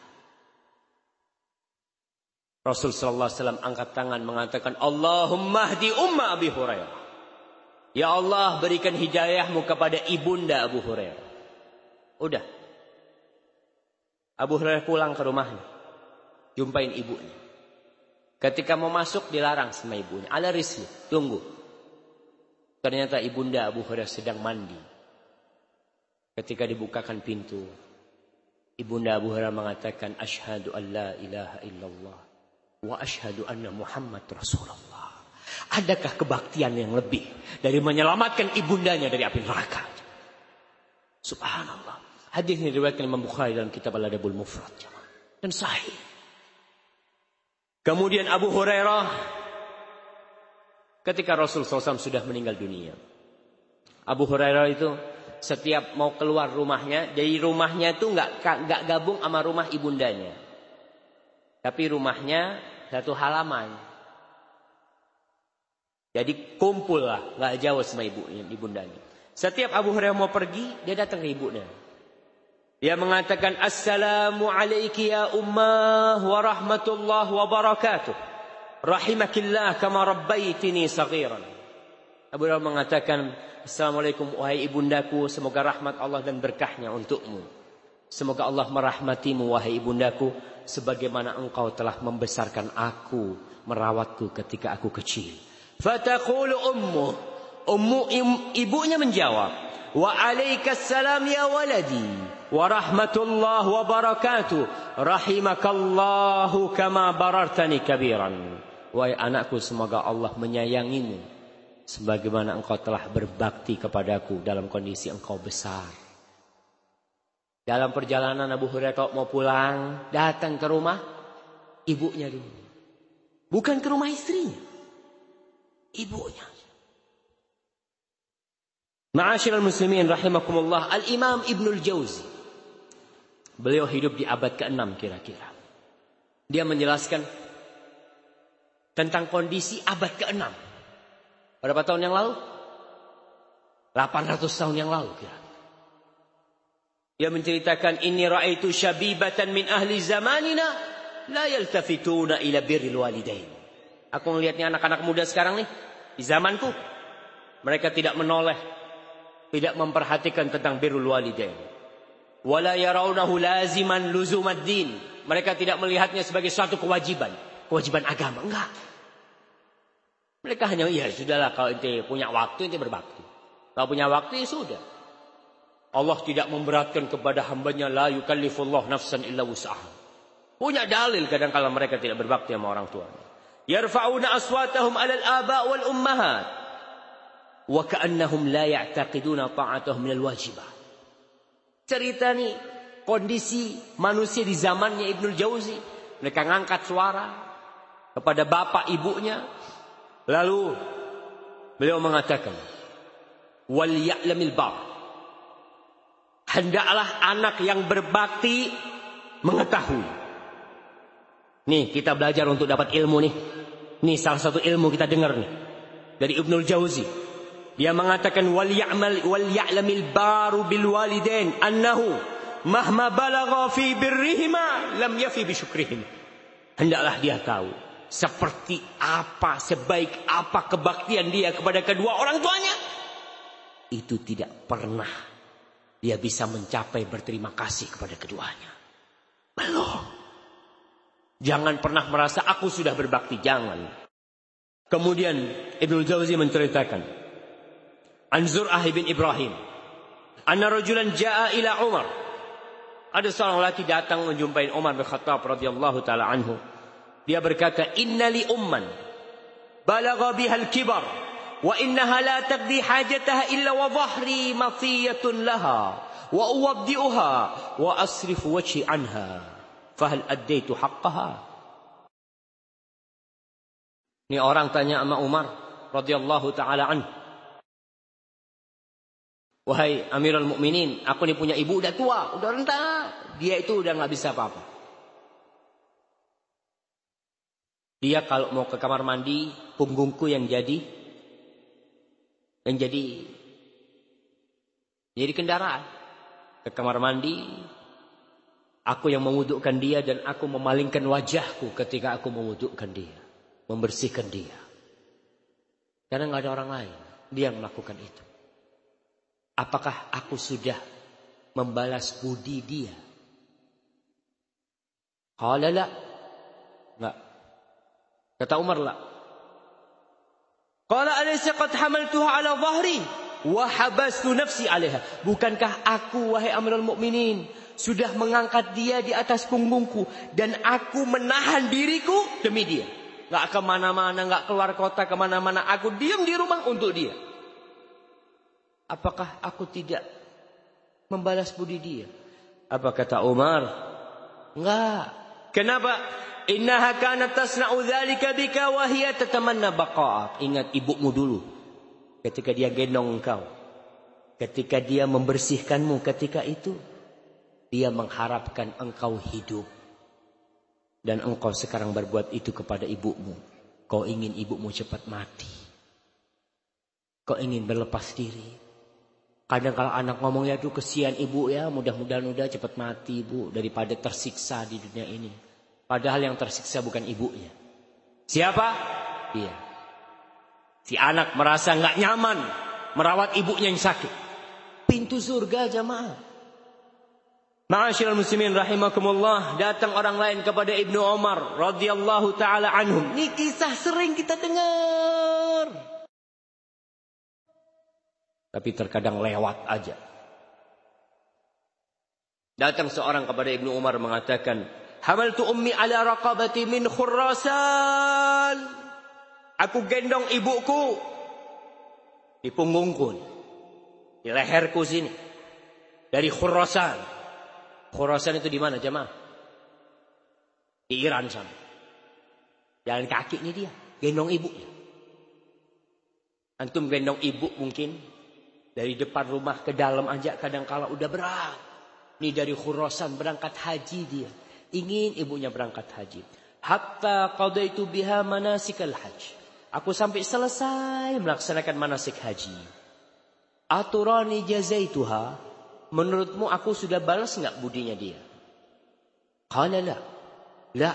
Speaker 1: Rasul sallallahu alaihi wasallam angkat tangan mengatakan Allahumma hdi umma Abi Hurairah. Ya Allah berikan hidayahmu kepada ibunda Abu Hurairah. Udah. Abu Hurairah pulang ke rumahnya. Jumpain ibunya. Ketika mau masuk dilarang sama ibunya. Ala risli. Tunggu. Ternyata ibunda Abu Hurairah sedang mandi. Ketika dibukakan pintu. Ibunda Abu Hurairah mengatakan. Ashadu an la ilaha illallah. Wa ashadu anna Muhammad Rasulullah. Adakah kebaktian yang lebih dari menyelamatkan ibundanya dari api neraka? Subhanallah. Hadis ini diriwayatkan Imam Bukhari dalam kitab Al-Adabul Mufrad. Dan sahih. Kemudian Abu Hurairah ketika Rasul SAW sudah meninggal dunia. Abu Hurairah itu setiap mau keluar rumahnya, dari rumahnya itu nggak nggak gabung sama rumah ibundanya. Tapi rumahnya satu halaman. Jadi kumpul lah, nggak jauh sama ibunya, ibundanya. Setiap Abu Hurairah mau pergi, dia datang ke ibunya. Dia mengatakan, Assalamu alaiki ya ummah wa rahmatullah wa barakatuh. Rahimakillah kama rabbaitini. Abu Hurairah mengatakan, Assalamualaikum wahai ibundaku, semoga rahmat Allah dan berkahnya untukmu. Semoga Allah merahmatimu wahai ibundaku, sebagaimana engkau telah membesarkan aku, merawatku ketika aku kecil. Fataqulu ummu. Ummu ibunya menjawab. Wa alaikassalam ya waladi. Wa rahmatullah wa barakatuh. Rahimakallahu kama barartani kabiran. Wahai anakku semoga Allah menyayangimu. Sebagaimana engkau telah berbakti kepadaku dalam kondisi engkau besar. Dalam perjalanan Abu Hurairah mau pulang, datang ke rumah ibunya dulu. Bukan ke rumah istrinya ibunya. Ma'asyiral muslimin rahimakumullah, Al-Imam Ibnul Jauzi. Beliau hidup di abad ke-6 kira-kira. Dia menjelaskan tentang kondisi abad ke-6. Berapa tahun yang lalu? 800 tahun yang lalu kira. Dia menceritakan ini ra'aitu syabibatan min ahli zamanina la yaltafituna ila birril walidain. Aku melihatnya anak-anak muda sekarang nih. Di zamanku. Mereka tidak menoleh. Tidak memperhatikan tentang birul walidain. Wala yarawnahu laziman luzumad din. Mereka tidak melihatnya sebagai suatu kewajiban. Kewajiban agama. Enggak. Mereka hanya, ya sudahlah kalau ente punya waktu, ente berbakti. Kalau punya waktu, ya sudah. Allah tidak memberatkan kepada hambanya, la yukallifullah nafsan illa wus'aha. Punya dalil kadang kala mereka tidak berbakti sama orang tuanya. Yarfa'una aswatahum alal aba wal ummahat. Wa ka'annahum la ya'taqiduna ta'atahum minal wajibat. Cerita nih kondisi manusia di zamannya Ibnul Jauzi. Mereka ngangkat suara kepada bapak ibunya. Lalu beliau mengatakan, "Wal ya'lamil bar." Hendaklah anak yang berbakti mengetahui. Nih, kita belajar untuk dapat ilmu nih. Nih salah satu ilmu kita dengar nih dari Ibnul Jauzi. Dia mengatakan wal ya'mal wal ya'lamil baru bil walidain annahu mahma balagha fi birrihima lam yafi bi syukrihim. Hendaklah dia tahu seperti apa sebaik apa kebaktian dia kepada kedua orang tuanya itu tidak pernah dia bisa mencapai berterima kasih kepada keduanya. Belum. Jangan pernah merasa aku sudah berbakti, jangan. Kemudian Ibnu Jauzi menceritakan Anzur Zur'ah bin Ibrahim. Anna rajulan jaa ila Umar. Ada seorang laki datang menjumpai Umar bin Khattab radhiyallahu taala anhu. Dia berkata, "Innali umman balagha bihal kibar wa innaha la taqdi hajataha illa wa dhahri matiyatun laha wa uwaddi'uha wa asrifu wajhi anha. Fahal addaitu haqqaha?" Ini orang tanya sama Umar radhiyallahu taala anhu. Wahai Amirul Mukminin, aku ini punya ibu udah tua, udah renta. Dia itu udah nggak bisa apa-apa. Dia kalau mau ke kamar mandi, punggungku yang jadi yang jadi jadi kendaraan ke kamar mandi. Aku yang memudukkan dia dan aku memalingkan wajahku ketika aku memudukkan dia, membersihkan dia. Karena nggak ada orang lain, dia yang melakukan itu. Apakah aku sudah membalas budi dia? Qala la. Enggak. Kata Umar la. Qala alaysa qad hamaltuha ala dhahri wa habastu nafsi 'alaiha. Bukankah aku wahai Amirul Mukminin sudah mengangkat dia di atas punggungku dan aku menahan diriku demi dia. Enggak ke mana-mana, enggak keluar kota ke mana-mana. Aku diam di rumah untuk dia. Apakah aku tidak membalas budi dia? Apa kata Umar? Enggak. Kenapa? Innaha kanat tasna'u dzalika bika wa hiya tatamanna baqa'ak. Ingat ibumu dulu. Ketika dia gendong engkau. Ketika dia membersihkanmu ketika itu. Dia mengharapkan engkau hidup. Dan engkau sekarang berbuat itu kepada ibumu. Kau ingin ibumu cepat mati. Kau ingin berlepas diri. Kadang kalau anak ngomong ya tuh kesian ibu ya mudah-mudahan udah cepat mati ibu daripada tersiksa di dunia ini. Padahal yang tersiksa bukan ibunya. Siapa? Dia. Si anak merasa nggak nyaman merawat ibunya yang sakit. Pintu surga jamaah. Ma'asyiral muslimin rahimakumullah, datang orang lain kepada Ibnu Umar radhiyallahu taala anhum. Ini kisah sering kita dengar. Tapi terkadang lewat aja. Datang seorang kepada Ibnu Umar mengatakan, "Hamaltu ummi ala raqabati min Khurasan." Aku gendong ibuku di punggungku, di leherku sini. Dari Khurasan. Khurasan itu di mana, jemaah? Di Iran sana. Jalan kaki ini dia, gendong ibunya. Antum gendong ibu mungkin dari depan rumah ke dalam aja kadang kala udah berat. Ini dari Khurasan berangkat haji dia. Ingin ibunya berangkat haji. Hatta qadaitu biha manasikal haj. Aku sampai selesai melaksanakan manasik haji. Aturani jazaituha. Menurutmu aku sudah balas nggak budinya dia? Qala la. La.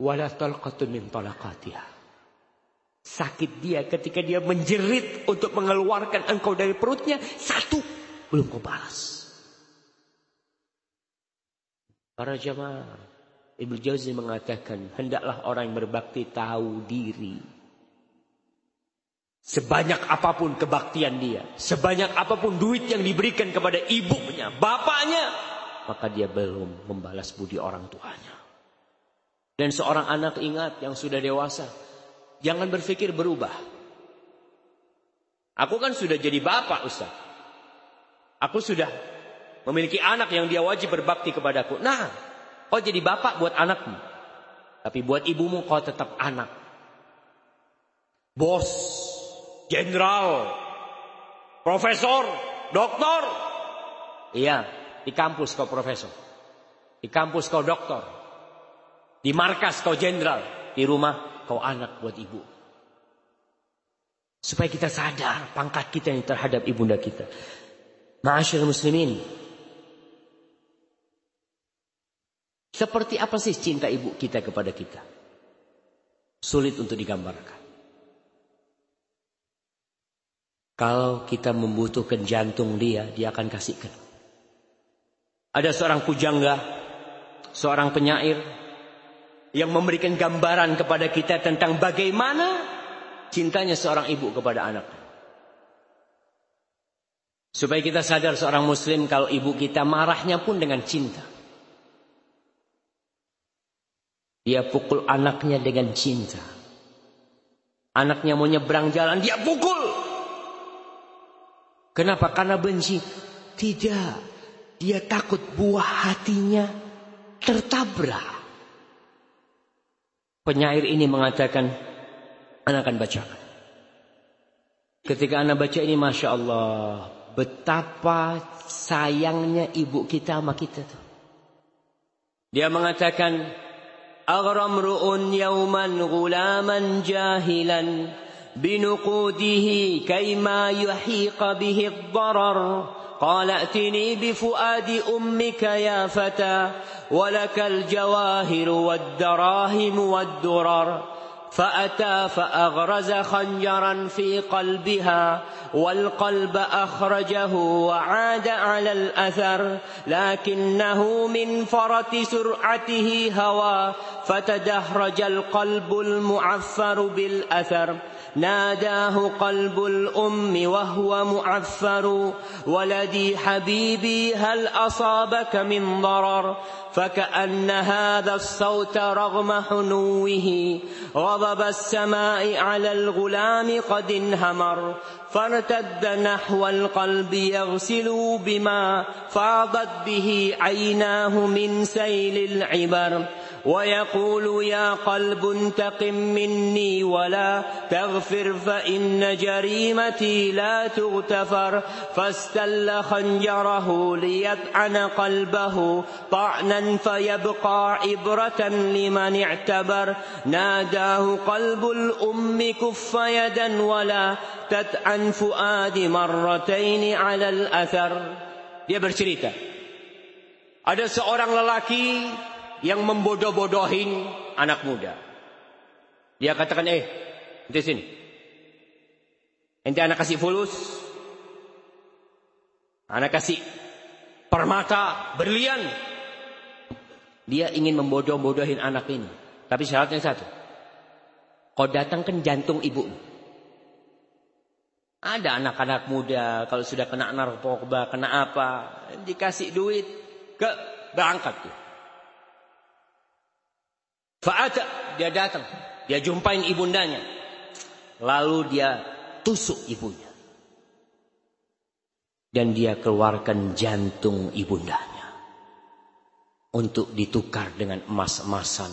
Speaker 1: Wala talqatun min talaqatiha. Sakit dia ketika dia menjerit untuk mengeluarkan engkau dari perutnya. Satu. Belum kau balas. Para jamaah, Ibnu Jauzi mengatakan, hendaklah orang yang berbakti tahu diri. Sebanyak apa pun kebaktian dia, sebanyak apa pun duit yang diberikan kepada ibunya, bapaknya, maka dia belum membalas budi orang tuanya. Dan seorang anak ingat yang sudah dewasa, jangan berpikir berubah. Aku kan sudah jadi bapak Ustaz. Aku sudah memiliki anak yang dia wajib berbakti kepadaku. Nah, kau jadi bapak buat anakmu. Tapi buat ibumu kau tetap anak. Bos, jenderal, profesor, doktor. Iya, di kampus kau profesor. Di kampus kau doktor. Di markas kau jenderal. Di rumah kau anak buat ibu. Supaya kita sadar pangkat kita yang terhadap ibunda kita. Ma'asyil muslimin. Seperti apa sih cinta ibu kita kepada kita? Sulit untuk digambarkan. Kalau kita membutuhkan jantung dia, dia akan kasihkan. Ada seorang pujangga, seorang penyair yang memberikan gambaran kepada kita tentang bagaimana cintanya seorang ibu kepada anak. Supaya kita sadar seorang muslim kalau ibu kita marahnya pun dengan cinta. Dia pukul anaknya dengan cinta. Anaknya mau nyebrang jalan, dia pukul. Kenapa? Karena benci. Tidak. Dia takut buah hatinya tertabrak. Penyair ini mengatakan, anak akan bacakan. Ketika anak baca ini, Masya Allah, betapa sayangnya ibu kita sama kita tuh. Dia mengatakan, Agramru'un yauman gulaman jahilan بنقوده كيما يحيق به الضرر. قال ائتني بفؤاد أمك يا فتى ولك الجواهر والدراهم والدرر. فأتى فأغرز خنجرا في قلبها والقلب أخرجه وعاد على الأثر لكنه من فرط سرعته هوى فتدهرج القلب المعفر بالأثر. ناداه قلب الأم وهو معفر ولدي حبيبي هل أصابك من ضرر؟ فكأن هذا الصوت رغم حنوه غضب السماء على الغلام قد انهمر فارتد نحو القلب يغسل بما فاضت به عيناه من سيل العبر. ويقول يا قلب انتقم مني ولا تغفر فإن جريمتي لا تغتفر فاستل خنجره ليطعن قلبه طعنا فيبقى عبرة لمن اعتبر ناداه قلب الأم كف يدا ولا تتعن فؤاد مرتين على الأثر. Dia bercerita ada seorang lelaki yang membodoh-bodohin anak muda. Dia katakan, eh, di sini. Ente anak kasih fulus. Anak kasih permata, berlian. Dia ingin membodoh-bodohin anak ini. Tapi syaratnya satu. Kau datangkan jantung ibu. Ada anak-anak muda kalau sudah kena narkoba, kena apa, dikasih duit ke berangkat tuh. Fa'ata dia datang, dia jumpain ibundanya. Lalu dia tusuk ibunya. Dan dia keluarkan jantung ibundanya. Untuk ditukar dengan emas-emasan.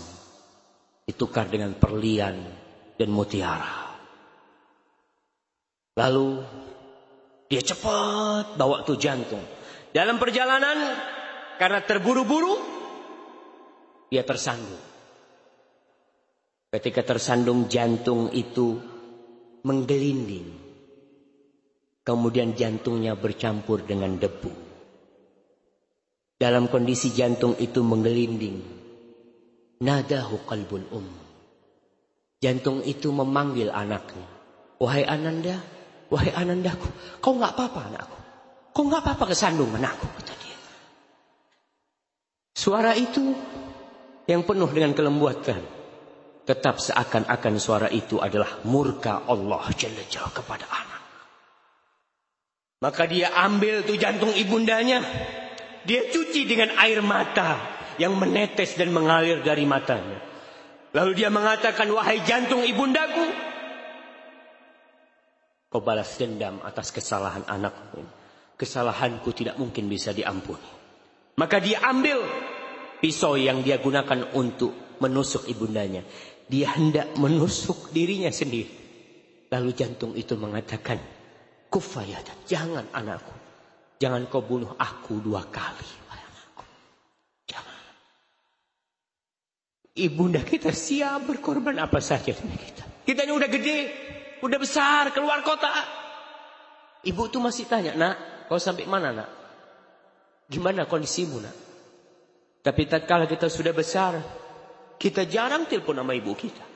Speaker 1: Ditukar dengan perlian dan mutiara. Lalu dia cepat bawa tuh jantung. Dalam perjalanan karena terburu-buru dia tersandung. Ketika tersandung jantung itu menggelinding. Kemudian jantungnya bercampur dengan debu. Dalam kondisi jantung itu menggelinding. Nadahu qalbul um. Jantung itu memanggil anaknya. Wahai Ananda, wahai Anandaku, kau nggak apa-apa anakku. Kau nggak apa-apa kesandung anakku, kata dia. Suara itu yang penuh dengan kelembutan. Tetap seakan-akan suara itu adalah murka Allah Jalla Jalla kepada anak. Maka dia ambil tuh jantung ibundanya. Dia cuci dengan air mata yang menetes dan mengalir dari matanya. Lalu dia mengatakan, wahai jantung ibundaku. Kau balas dendam atas kesalahan anakku. Kesalahanku tidak mungkin bisa diampuni. Maka dia ambil pisau yang dia gunakan untuk menusuk ibundanya. Dia hendak menusuk dirinya sendiri. Lalu jantung itu mengatakan, Kufayatan, jangan anakku. Jangan kau bunuh aku dua kali. Ibunda kita siap berkorban apa saja demi kita. Kita ini udah gede, udah besar, keluar kota. Ibu tuh masih tanya, nak, kau sampai mana nak? Gimana kondisimu nak? Tapi tatkala kita sudah besar, kita jarang telepon sama ibu kita.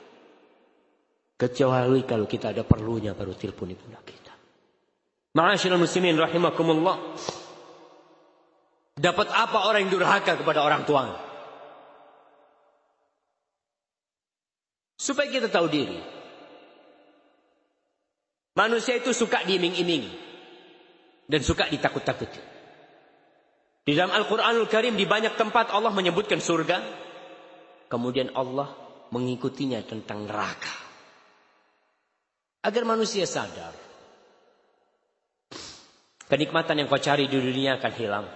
Speaker 1: Kecuali kalau kita ada perlunya baru telepon ibunda kita. Ma'asyiral muslimin rahimakumullah. Dapat apa orang yang durhaka kepada orang tuanya? Supaya kita tahu diri. Manusia itu suka diiming-iming. Dan suka ditakut-takuti. Di dalam Al-Quranul Karim di banyak tempat Allah menyebutkan surga. Kemudian Allah mengikutinya tentang neraka. Agar manusia sadar. Kenikmatan yang kau cari di dunia akan hilang.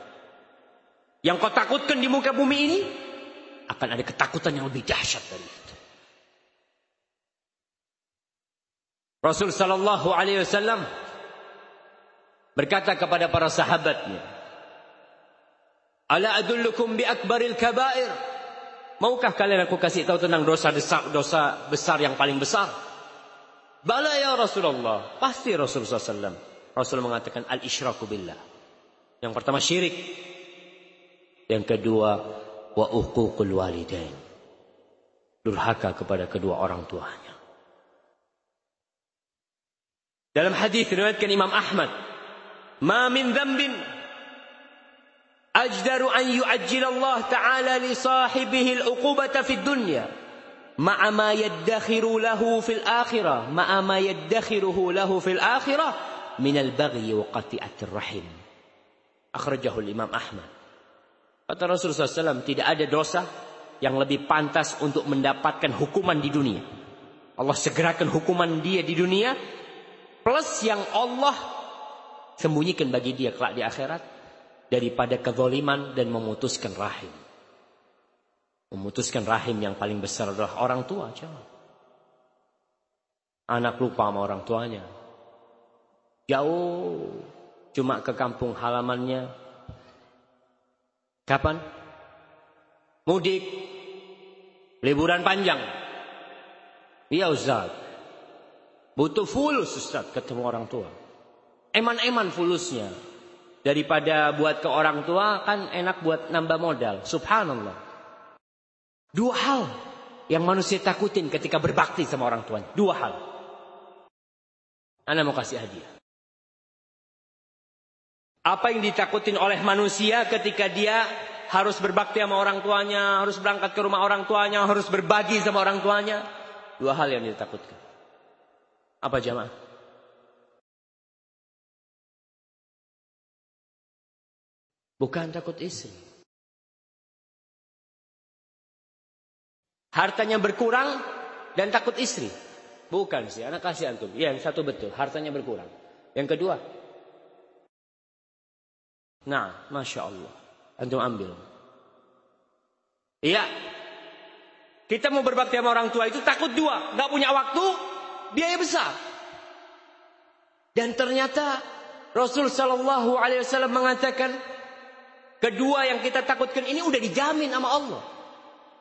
Speaker 1: Yang kau takutkan di muka bumi ini. Akan ada ketakutan yang lebih dahsyat dari itu. Rasul sallallahu alaihi wasallam berkata kepada para sahabatnya, "Ala adullukum bi akbaril kaba'ir?" Maukah kalian aku kasih tahu tentang dosa besar, dosa besar yang paling besar? Bala ya Rasulullah. Pasti Rasulullah SAW. Rasul mengatakan al-isyraku billah. Yang pertama syirik. Yang kedua wa uququl walidain. Durhaka kepada kedua orang tuanya. Dalam hadis riwayatkan Imam Ahmad, "Ma min dhanbin yu'ajjil Allah Ta'ala li sahibihi al-uqubata fid dunya ma'a ma yaddakhiru lahu fil akhirah ma'a ma yaddakhiruhu lahu fil akhirah min al-baghi wa qati'atir rahim." Akhrajahu Imam Ahmad. Kata Rasulullah SAW, tidak ada dosa yang lebih pantas untuk mendapatkan hukuman di dunia. Allah segerakan hukuman dia di dunia plus yang Allah sembunyikan bagi dia kelak di akhirat daripada kezaliman dan memutuskan rahim. Memutuskan rahim yang paling besar adalah orang tua. Jangan. Anak lupa sama orang tuanya. Jauh. Cuma ke kampung halamannya. Kapan? Mudik. Liburan panjang. Iya Ustaz. Butuh fulus Ustaz ketemu orang tua. Eman-eman fulusnya. Daripada buat ke orang tua kan enak buat nambah modal. Subhanallah. Dua hal yang manusia takutin ketika berbakti sama orang tua. Dua hal. Anda mau kasih hadiah. Apa yang ditakutin oleh manusia ketika dia harus berbakti sama orang tuanya, harus berangkat ke rumah orang tuanya, harus berbagi sama orang tuanya. Dua hal yang ditakutkan. Apa jamaah? Bukan takut istri. Hartanya berkurang dan takut istri. Bukan sih, anak kasih antum. Ya, yang satu betul, hartanya berkurang. Yang kedua, nah, masya Allah, antum ambil. Iya, kita mau berbakti sama orang tua itu takut dua, nggak punya waktu, biaya besar. Dan ternyata Rasul Shallallahu Alaihi Wasallam mengatakan kedua yang kita takutkan ini udah dijamin sama Allah.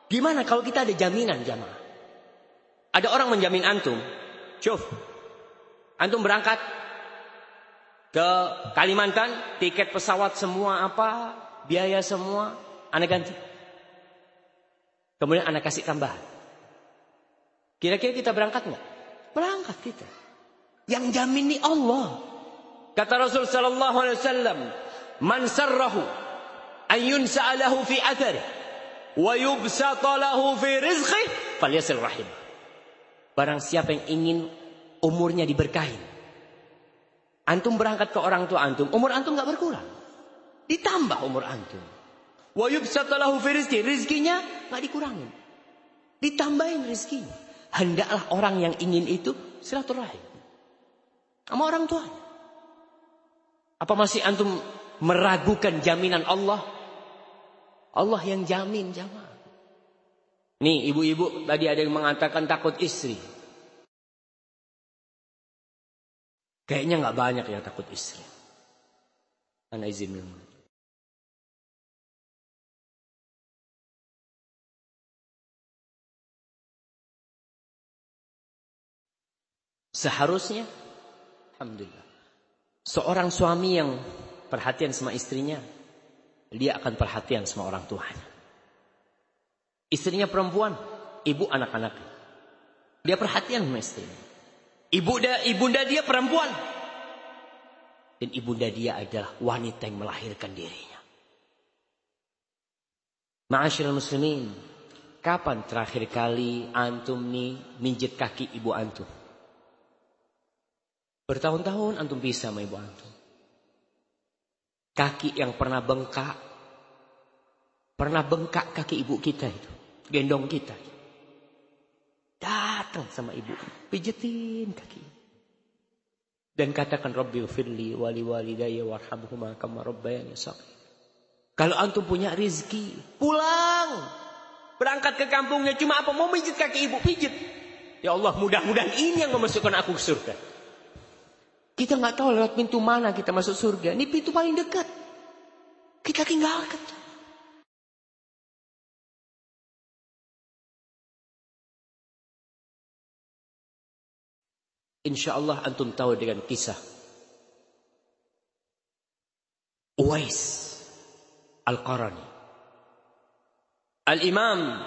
Speaker 1: Gimana kalau kita ada jaminan jamaah? Ada orang menjamin antum. Cuf, antum berangkat ke Kalimantan, tiket pesawat semua apa, biaya semua, anak ganti. Kemudian anak kasih tambahan. Kira-kira kita berangkat nggak? Berangkat kita. Yang jamin ini Allah. Kata Rasul sallallahu alaihi wasallam, "Man sarrahu an yunsa'alahu fi athari wa yubsata lahu fi rizqih falyasil rahim. Barang siapa yang ingin umurnya diberkahi. Antum berangkat ke orang tua antum, umur antum nggak berkurang. Ditambah umur antum. Wa fi rizqih, rizkinya nggak dikurangin. Ditambahin rizkinya. Hendaklah orang yang ingin itu silaturahim. Sama orang tuanya. Apa masih antum meragukan jaminan Allah? Allah yang jamin jamaah. Nih ibu-ibu tadi ada yang mengatakan takut istri. Kayaknya nggak banyak yang takut istri. Ana izin dulu. Seharusnya, Alhamdulillah. Seorang suami yang perhatian sama istrinya, dia akan perhatian sama orang tuanya. Istrinya perempuan, ibu anak-anak. Dia perhatian sama istrinya. Ibu da, ibunda dia perempuan. Dan ibunda dia adalah wanita yang melahirkan dirinya. Ma'asyiral muslimin, kapan terakhir kali antum nih minjet kaki ibu antum? Bertahun-tahun antum bisa sama ibu antum. Kaki yang pernah bengkak. Pernah bengkak kaki ibu kita itu. Gendong kita. Datang sama ibu. Pijetin kaki. Dan katakan Rabbi firli wali walidayya warhamhuma kama rabbayani Kalau antum punya rizki, pulang. Berangkat ke kampungnya cuma apa? Mau pijit kaki ibu, pijit. Ya Allah, mudah-mudahan ini yang memasukkan aku ke surga. Kita nggak tahu lewat pintu mana kita masuk surga. Ini pintu paling dekat. Kita tinggalkan. Insya Allah antum tahu dengan kisah Uwais Al-Qarani. Al-Imam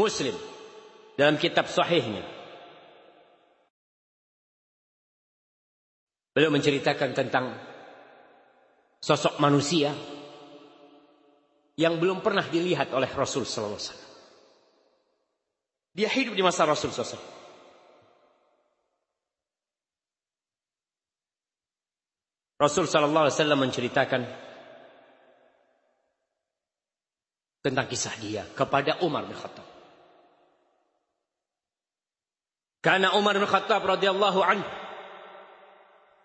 Speaker 1: Muslim dalam kitab sahihnya Beliau menceritakan tentang sosok manusia yang belum pernah dilihat oleh Rasul sallallahu alaihi wasallam. Dia hidup di masa Rasul sallallahu Rasul sallallahu alaihi wasallam menceritakan tentang kisah dia kepada Umar bin Khattab. Karena Umar bin Khattab radhiyallahu anhu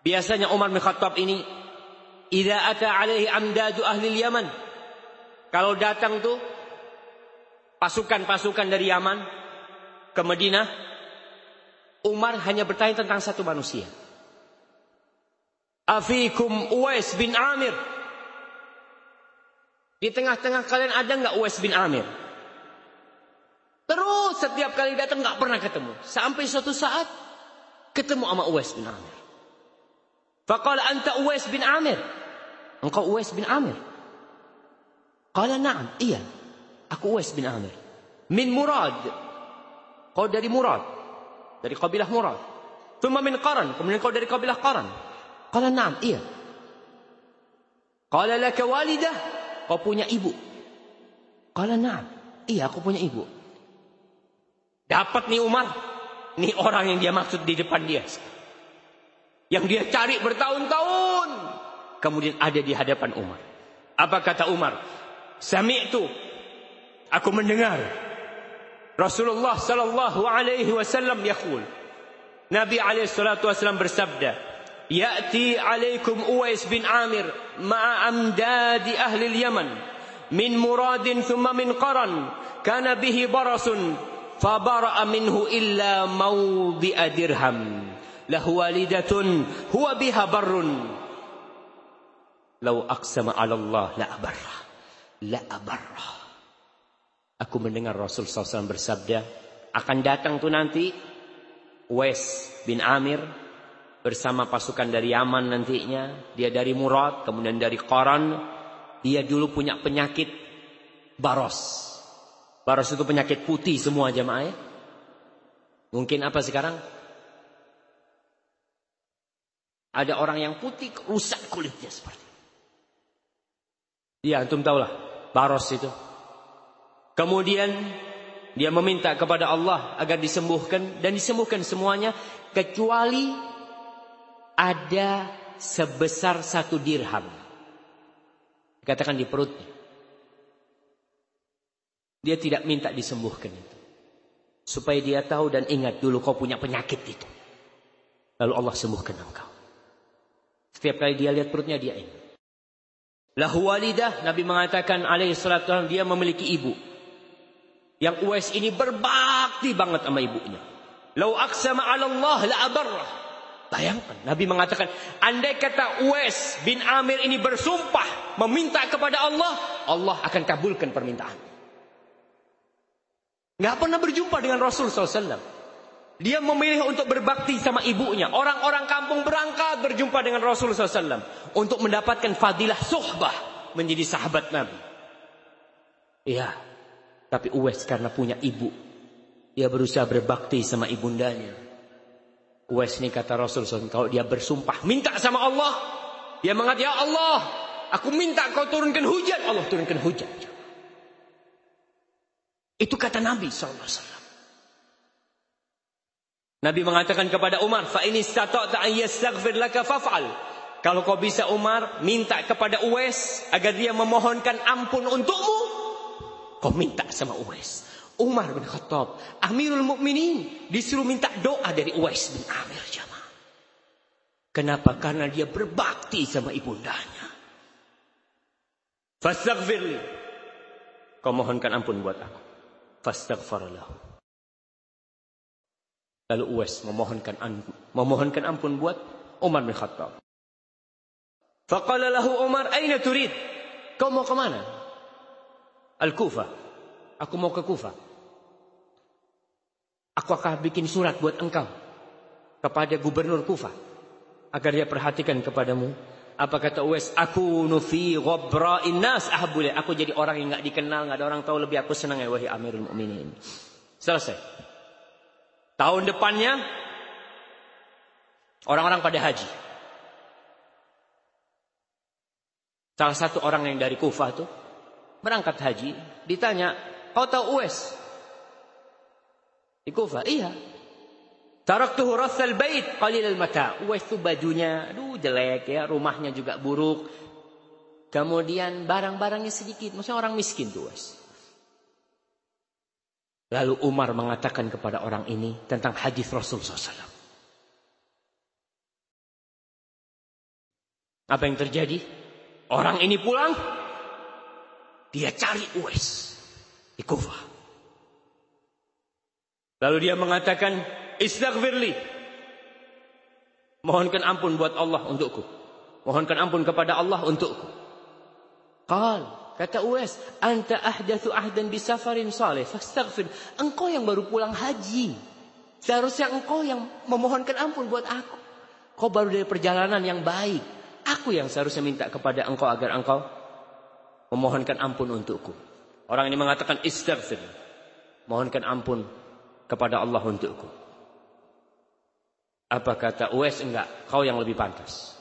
Speaker 1: Biasanya Umar bin Khattab ini idza ata alaihi amdadu ahli Yaman. Kalau datang tuh pasukan-pasukan dari Yaman ke Madinah, Umar hanya bertanya tentang satu manusia. Afikum Uwais bin Amir. Di tengah-tengah kalian ada nggak Uwais bin Amir? Terus setiap kali datang nggak pernah ketemu. Sampai suatu saat ketemu sama Uwais bin Amir. Faqala anta Uwais bin Amir. Engkau Uwais bin Amir. Qala na'am, iya. Aku Uwais bin Amir. Min Murad. Kau dari Murad. Dari kabilah Murad. Thumma min Qaran. Kemudian kau dari kabilah Qaran. Qala na'am, iya. Qala laka walidah. Kau punya ibu. Qala na'am. Iya, aku punya ibu. Dapat nih Umar. Nih orang yang dia maksud di depan dia. Yang dia cari bertahun-tahun. Kemudian ada di hadapan Umar. Apa kata Umar? Sami itu. Aku mendengar. Rasulullah sallallahu alaihi wasallam yaqul. Nabi alaihi salatu wasallam bersabda. Ya'ti alaikum Uwais bin Amir ma'a amdadi ahli Yaman min muradin thumma min qaran kana bihi barasun fabara'a minhu illa mawdi'a dirham lahu walidatun huwa biha barrun. Lau aqsama 'ala Allah la abarra la abarra aku mendengar Rasul SAW bersabda akan datang tuh nanti Wes bin Amir bersama pasukan dari Yaman nantinya. Dia dari Murad kemudian dari Qaran. Dia dulu punya penyakit baros. Baros itu penyakit putih semua jamaah ya. Mungkin apa sekarang ada orang yang putih rusak kulitnya seperti itu. Ya, antum tahulah. baros itu. Kemudian dia meminta kepada Allah agar disembuhkan dan disembuhkan semuanya kecuali ada sebesar satu dirham. Katakan di perutnya. Dia tidak minta disembuhkan itu. Supaya dia tahu dan ingat dulu kau punya penyakit itu. Lalu Allah sembuhkan engkau. Setiap kali dia lihat perutnya dia ingat. Lahu walidah, Nabi mengatakan alaihi salatu dia memiliki ibu. Yang Uwais ini berbakti banget sama ibunya. Lau aksama ala Allah la abarrah. Bayangkan, Nabi mengatakan, andai kata Uwais bin Amir ini bersumpah meminta kepada Allah, Allah akan kabulkan permintaan. Gak pernah berjumpa dengan Rasul SAW. Dia memilih untuk berbakti sama ibunya. Orang-orang kampung berangkat berjumpa dengan Rasulullah SAW. Untuk mendapatkan fadilah suhbah. Menjadi sahabat Nabi. Iya. Tapi Uwais karena punya ibu. Dia berusaha berbakti sama ibundanya. Uwais ini kata Rasulullah SAW. Kalau dia bersumpah. Minta sama Allah. Dia mengatakan, Ya Allah. Aku minta kau turunkan hujan. Allah turunkan hujan. Itu kata Nabi SAW. Nabi mengatakan kepada Umar, "Fa ini istata'ta an yastaghfir laka faf'al." Kalau kau bisa Umar, minta kepada Uwais agar dia memohonkan ampun untukmu. Kau minta sama Uwais. Umar bin Khattab, Amirul Mukminin, disuruh minta doa dari Uwais bin Amir jamaah. Kenapa? Karena dia berbakti sama ibundanya. Fastaghfirli. Kau mohonkan ampun buat aku. Fastaghfarallahu. Lalu Uwais memohonkan ampun, memohonkan ampun buat Umar bin Khattab. Faqala lahu Umar, "Aina turid?" Kau mau ke mana? Al-Kufah. Aku mau ke Kufah. Aku akan bikin surat buat engkau kepada gubernur Kufah agar dia perhatikan kepadamu. Apa kata Uwais? Aku nufi ghabra'in nas ahabule. Aku jadi orang yang enggak dikenal, enggak ada orang tahu lebih aku senang ya wahai Amirul Mukminin. Selesai. Tahun depannya orang-orang pada haji. Salah satu orang yang dari Kufah itu berangkat haji, ditanya, "Kau tahu Uwais?" Di Kufah, "Iya." Taraktuhu rassal bait qalil al-mata. Uwais itu bajunya aduh jelek ya, rumahnya juga buruk. Kemudian barang-barangnya sedikit, maksudnya orang miskin tuh Uwais. Lalu Umar mengatakan kepada orang ini tentang hadis Rasul SAW. Apa yang terjadi? Orang ini pulang, dia cari Uwais di Kufah. Lalu dia mengatakan, Istaghfirli. Mohonkan ampun buat Allah untukku. Mohonkan ampun kepada Allah untukku. Qal, Kata Uwais, anta ahdathu ahdan bisafarin salih, fastaghfir. Engkau yang baru pulang haji. Seharusnya engkau yang memohonkan ampun buat aku. Kau baru dari perjalanan yang baik. Aku yang seharusnya minta kepada engkau agar engkau memohonkan ampun untukku. Orang ini mengatakan istighfar. Mohonkan ampun kepada Allah untukku. Apa kata Uwais? Enggak, kau yang lebih pantas.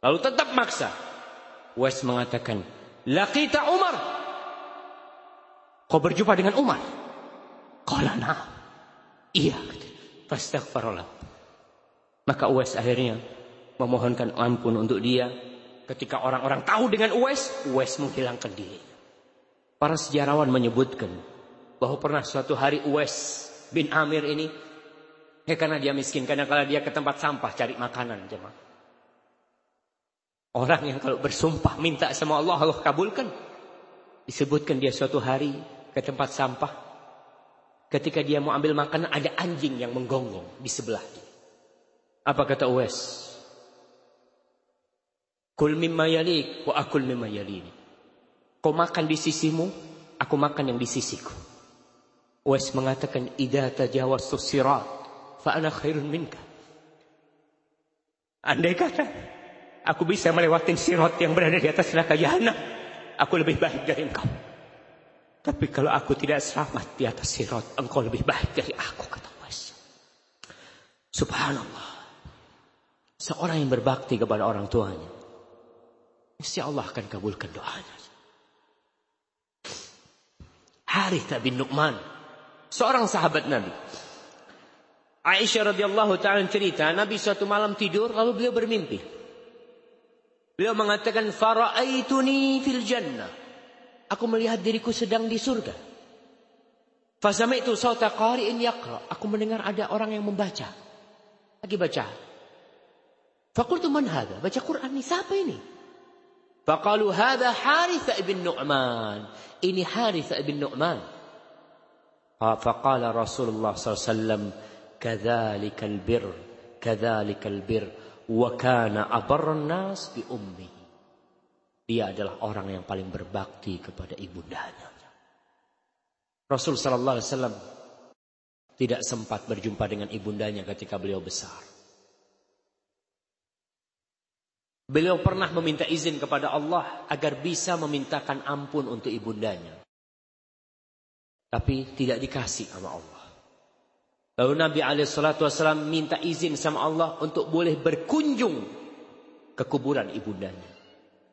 Speaker 1: Lalu tetap maksa. Uwais mengatakan, Laqita Umar. Kau berjumpa dengan Umar? Qala na'am. Iya. Fastaghfirullah. Maka Uwais akhirnya memohonkan ampun untuk dia. Ketika orang-orang tahu dengan Uwais, Uwais menghilangkan diri. Para sejarawan menyebutkan bahwa pernah suatu hari Uwais bin Amir ini ya karena dia miskin, karena kalau dia ke tempat sampah cari makanan jemaah. Orang yang kalau bersumpah minta sama Allah, Allah kabulkan. Disebutkan dia suatu hari ke tempat sampah. Ketika dia mau ambil makanan, ada anjing yang menggonggong di sebelah. Apa kata Uwais? Kul mimma yalik wa akul mimma yalini. Kau makan di sisimu, aku makan yang di sisiku. Uwais mengatakan, Ida tajawaz sirat, fa ana khairun minka. Andai kata, Aku bisa melewati sirot yang berada di atas neraka jahanam. Aku lebih baik dari engkau. Tapi kalau aku tidak selamat di atas sirot, engkau lebih baik dari aku, kata Uwais. Subhanallah. Seorang yang berbakti kepada orang tuanya. Mesti Allah akan kabulkan doanya. Harith bin Nu'man. Seorang sahabat Nabi. Aisyah radhiyallahu taala cerita, Nabi suatu malam tidur lalu beliau bermimpi. Beliau mengatakan faraaituni fil jannah. Aku melihat diriku sedang di surga. Fasami'tu sauta qari'in yaqra. Aku mendengar ada orang yang membaca. Lagi baca. Fakultu man hadha? Baca Quran ini siapa ini? Faqalu hadha Harith ibn Nu'man. Ini Harith ibn Nu'man. Faqala Rasulullah SAW kadzalikal bir kadzalikal bir wa kana abarran nas bi ummihi dia adalah orang yang paling berbakti kepada ibundanya Rasul sallallahu alaihi wasallam tidak sempat berjumpa dengan ibundanya ketika beliau besar Beliau pernah meminta izin kepada Allah agar bisa memintakan ampun untuk ibundanya. Tapi tidak dikasih sama Allah. Lalu Nabi SAW minta izin sama Allah untuk boleh berkunjung ke kuburan ibundanya.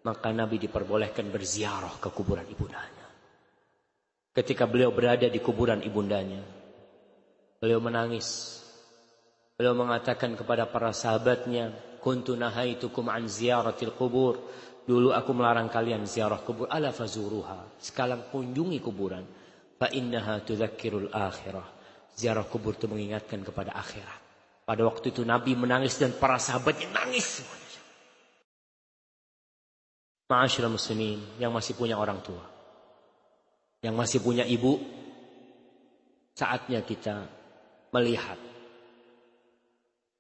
Speaker 1: Maka Nabi diperbolehkan berziarah ke kuburan ibundanya. Ketika beliau berada di kuburan ibundanya, beliau menangis. Beliau mengatakan kepada para sahabatnya, "Kuntu nahaitukum an ziyaratil kubur." Dulu aku melarang kalian ziarah kubur. Ala fazuruha. Sekarang kunjungi kuburan. Fa innaha akhirah Ziarah kubur itu mengingatkan kepada akhirat. Pada waktu itu Nabi menangis dan para sahabatnya nangis semuanya. Muslimin yang masih punya orang tua. Yang masih punya ibu. Saatnya kita melihat.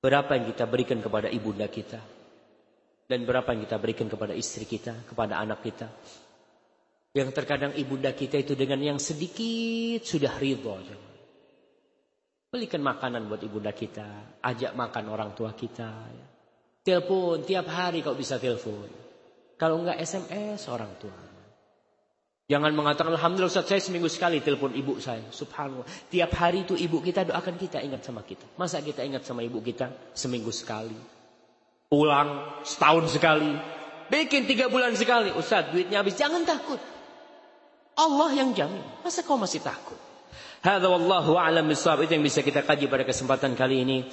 Speaker 1: Berapa yang kita berikan kepada ibunda kita. Dan berapa yang kita berikan kepada istri kita. Kepada anak kita. Yang terkadang ibunda kita itu dengan yang sedikit sudah ridho. Belikan makanan buat ibunda kita. Ajak makan orang tua kita. Ya. Telepon tiap hari kau bisa telepon. Kalau enggak SMS orang tua. Jangan mengatakan Alhamdulillah Ustaz saya seminggu sekali telepon ibu saya. Subhanallah. Tiap hari itu ibu kita doakan kita ingat sama kita. Masa kita ingat sama ibu kita seminggu sekali. Pulang setahun sekali. Bikin tiga bulan sekali. Ustaz duitnya habis. Jangan takut. Allah yang jamin. Masa kau masih takut? Hadza wallahu a'lam bishawab itu yang bisa kita kaji pada kesempatan kali ini.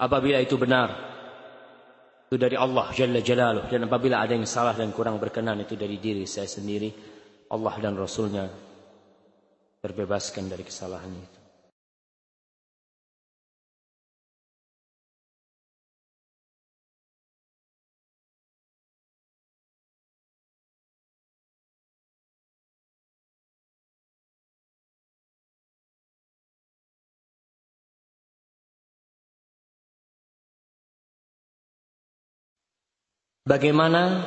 Speaker 1: Apabila itu benar itu dari Allah Jalla Jalaluh dan apabila ada yang salah dan kurang berkenan itu dari diri saya sendiri Allah dan Rasulnya terbebaskan dari kesalahan itu. Bagaimana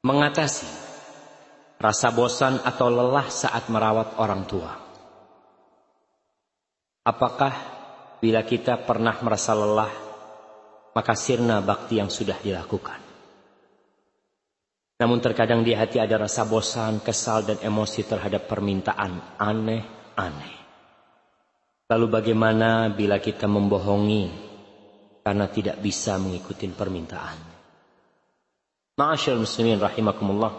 Speaker 1: mengatasi rasa bosan atau lelah saat merawat orang tua? Apakah bila kita pernah merasa lelah, maka sirna bakti yang sudah dilakukan? Namun terkadang di hati ada rasa bosan, kesal dan emosi terhadap permintaan aneh-aneh. Lalu bagaimana bila kita membohongi karena tidak bisa mengikuti permintaan. Ma'asyil muslimin rahimakumullah.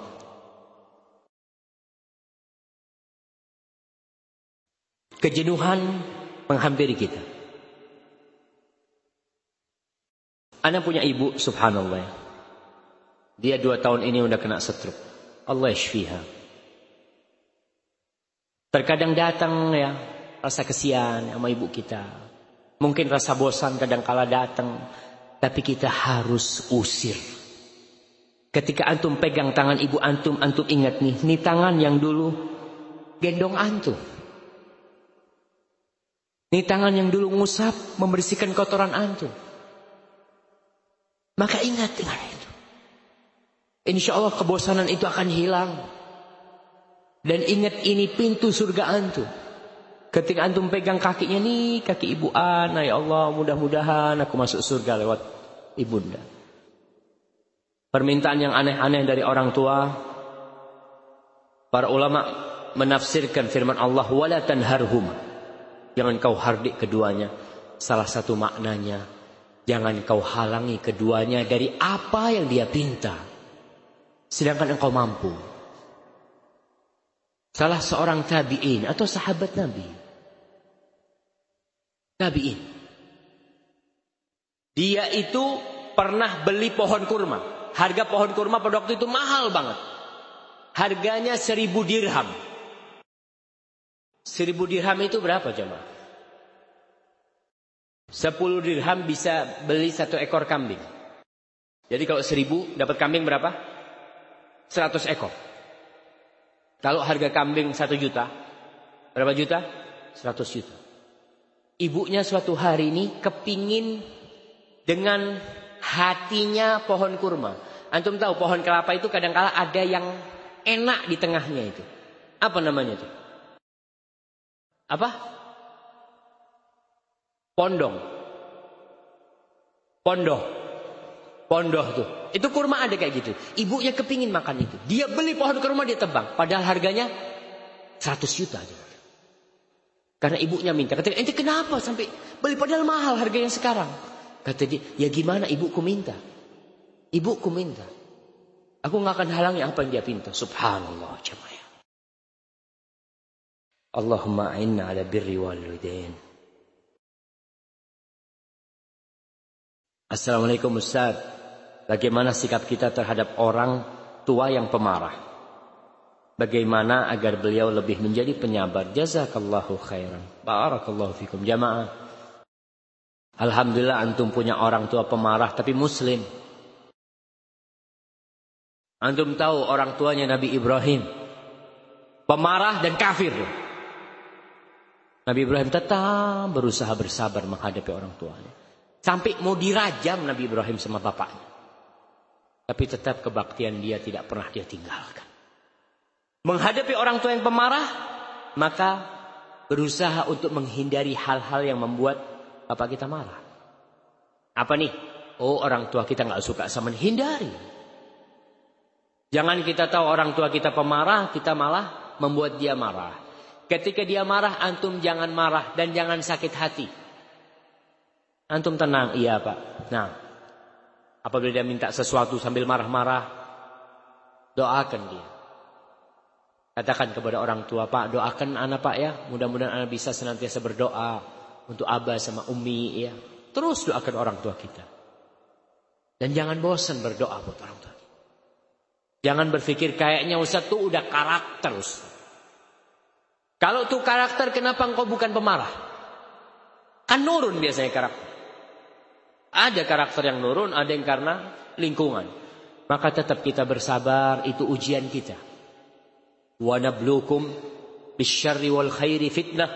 Speaker 1: Kejenuhan menghampiri kita. Anak punya ibu subhanallah. Dia dua tahun ini udah kena stroke. Allah yashfiha. Terkadang datang ya rasa kesian sama ibu kita. Mungkin rasa bosan kadang kala datang. Tapi kita harus usir. Ketika antum pegang tangan ibu antum, antum ingat nih, ini tangan yang dulu gendong antum. Ini tangan yang dulu ngusap, membersihkan kotoran antum. Maka ingat dengan itu. Insya Allah kebosanan itu akan hilang. Dan ingat ini pintu surga antum. Ketika antum pegang kakinya nih, kaki ibu Ana, ya Allah, mudah-mudahan aku masuk surga lewat ibunda. Permintaan yang aneh-aneh dari orang tua. Para ulama menafsirkan firman Allah, wala tanharhum. Jangan kau hardik keduanya. Salah satu maknanya, jangan kau halangi keduanya dari apa yang dia pinta. Sedangkan engkau mampu. Salah seorang tabi'in atau sahabat Nabi. Tabi'in. Dia itu pernah beli pohon kurma. Harga pohon kurma pada waktu itu mahal banget. Harganya seribu dirham. Seribu dirham itu berapa jemaah? Sepuluh dirham bisa beli satu ekor kambing. Jadi kalau seribu dapat kambing berapa? Seratus ekor. Kalau harga kambing satu juta, berapa juta? Seratus juta. Ibunya suatu hari ini kepingin dengan hatinya pohon kurma. Antum tahu pohon kelapa itu kadang-kala ada yang enak di tengahnya itu. Apa namanya itu? Apa? Pondong. Pondoh. Pondoh tuh. Itu kurma ada kayak gitu. Ibunya kepingin makan itu. Dia beli pohon kurma dia tebang. Padahal harganya 100 juta. Aja. Karena ibunya minta. Kata ente kenapa sampai beli padahal mahal harganya sekarang. Kata dia, ya gimana ibuku minta. Ibuku minta. Aku nggak akan halangi apa yang dia pinta. Subhanallah jemaah. Allahumma inna ala birri walidain. Assalamualaikum Ustaz. Bagaimana sikap kita terhadap orang tua yang pemarah? Bagaimana agar beliau lebih menjadi penyabar? Jazakallahu khairan. Barakallahu fikum jamaah. Alhamdulillah antum punya orang tua pemarah tapi muslim. Antum tahu orang tuanya Nabi Ibrahim. Pemarah dan kafir. Nabi Ibrahim tetap berusaha bersabar menghadapi orang tuanya. Sampai mau dirajam Nabi Ibrahim sama bapaknya. Tapi tetap kebaktian dia tidak pernah dia tinggalkan. Menghadapi orang tua yang pemarah, maka berusaha untuk menghindari hal-hal yang membuat bapak kita marah. Apa nih? Oh orang tua kita nggak suka sama hindari. Jangan kita tahu orang tua kita pemarah, kita malah membuat dia marah. Ketika dia marah, antum jangan marah dan jangan sakit hati. Antum tenang, iya pak. Nah, Apabila dia minta sesuatu sambil marah-marah, doakan dia. Katakan kepada orang tua, Pak, doakan anak Pak ya. Mudah-mudahan anak bisa senantiasa berdoa untuk abah sama umi ya. Terus doakan orang tua kita. Dan jangan bosan berdoa buat orang tua. Jangan berpikir kayaknya Ustaz tuh udah karakter Ustaz. Kalau tuh karakter kenapa engkau bukan pemarah? Kan nurun biasanya karakter. Ada karakter yang nurun, ada yang karena lingkungan. Maka tetap kita bersabar, itu ujian kita. Bisyarri wal khairi fitnah.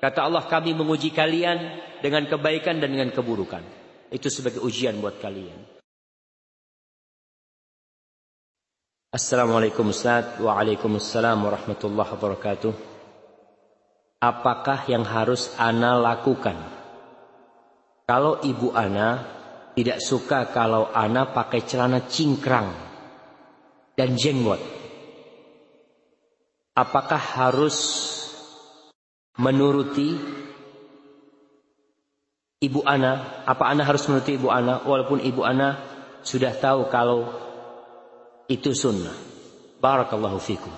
Speaker 1: Kata Allah kami menguji kalian dengan kebaikan dan dengan keburukan. Itu sebagai ujian buat kalian. Assalamualaikum Ustaz Waalaikumsalam warahmatullahi wabarakatuh Apakah yang harus Ana lakukan kalau ibu Ana tidak suka kalau Ana pakai celana cingkrang dan jenggot. Apakah harus menuruti ibu Ana? Apa Ana harus menuruti ibu Ana walaupun ibu Ana sudah tahu kalau itu sunnah? Barakallahu fikum.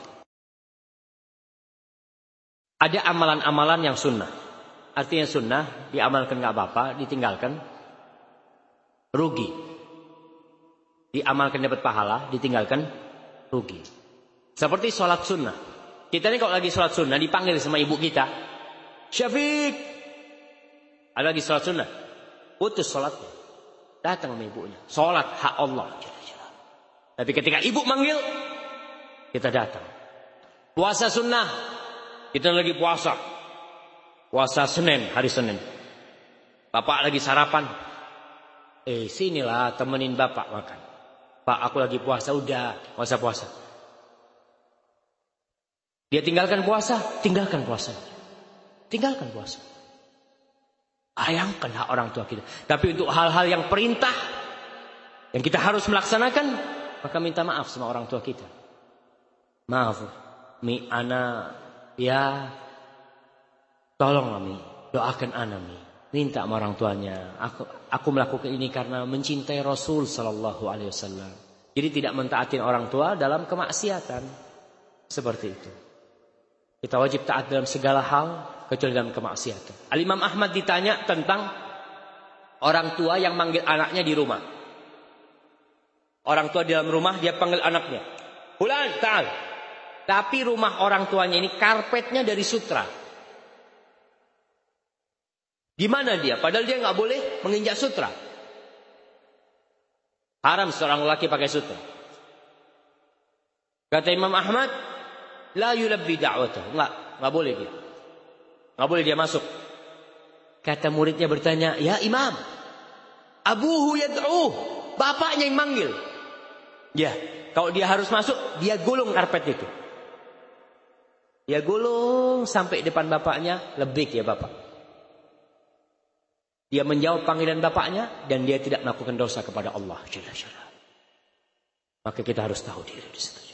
Speaker 1: Ada amalan-amalan yang sunnah. Artinya sunnah, diamalkan nggak apa-apa, ditinggalkan rugi. Diamalkan dapat pahala, ditinggalkan rugi. Seperti sholat sunnah. Kita ini kalau lagi sholat sunnah dipanggil sama ibu kita. Syafiq. Ada lagi sholat sunnah. Putus sholatnya. Datang sama ibunya. Sholat hak Allah. Tapi ketika ibu manggil, kita datang. Puasa sunnah. Kita lagi puasa. Puasa Senin, hari Senin. Bapak lagi sarapan. Eh, sinilah temenin bapak makan. Pak, aku lagi puasa, udah, puasa puasa. Dia tinggalkan puasa, tinggalkan puasa. Tinggalkan puasa. Ayangkan hak orang tua kita. Tapi untuk hal-hal yang perintah, yang kita harus melaksanakan, maka minta maaf sama orang tua kita. Maaf, mi ana ya Tolong Mami, doakan Anami. Minta sama orang tuanya. Aku, aku melakukan ini karena mencintai Rasul Sallallahu Alaihi Wasallam. Jadi tidak mentaatin orang tua dalam kemaksiatan. Seperti itu. Kita wajib taat dalam segala hal kecuali dalam kemaksiatan. Al-Imam Ahmad ditanya tentang orang tua yang manggil anaknya di rumah. Orang tua di dalam rumah dia panggil anaknya. Fulan, ta'al. Tapi rumah orang tuanya ini karpetnya dari sutra. Gimana dia? Padahal dia nggak boleh menginjak sutra. Haram seorang laki pakai sutra. Kata Imam Ahmad, la yulabbi da'watahu. Enggak, enggak boleh dia. Enggak boleh dia masuk. Kata muridnya bertanya, "Ya Imam, abuhu yad'uh." Bapaknya yang manggil. Ya, kalau dia harus masuk, dia gulung karpet itu. Dia gulung sampai depan bapaknya, lebih ya bapak. Dia menjawab panggilan bapaknya dan dia tidak melakukan dosa kepada Allah Jalla. Maka kita harus tahu diri di situ.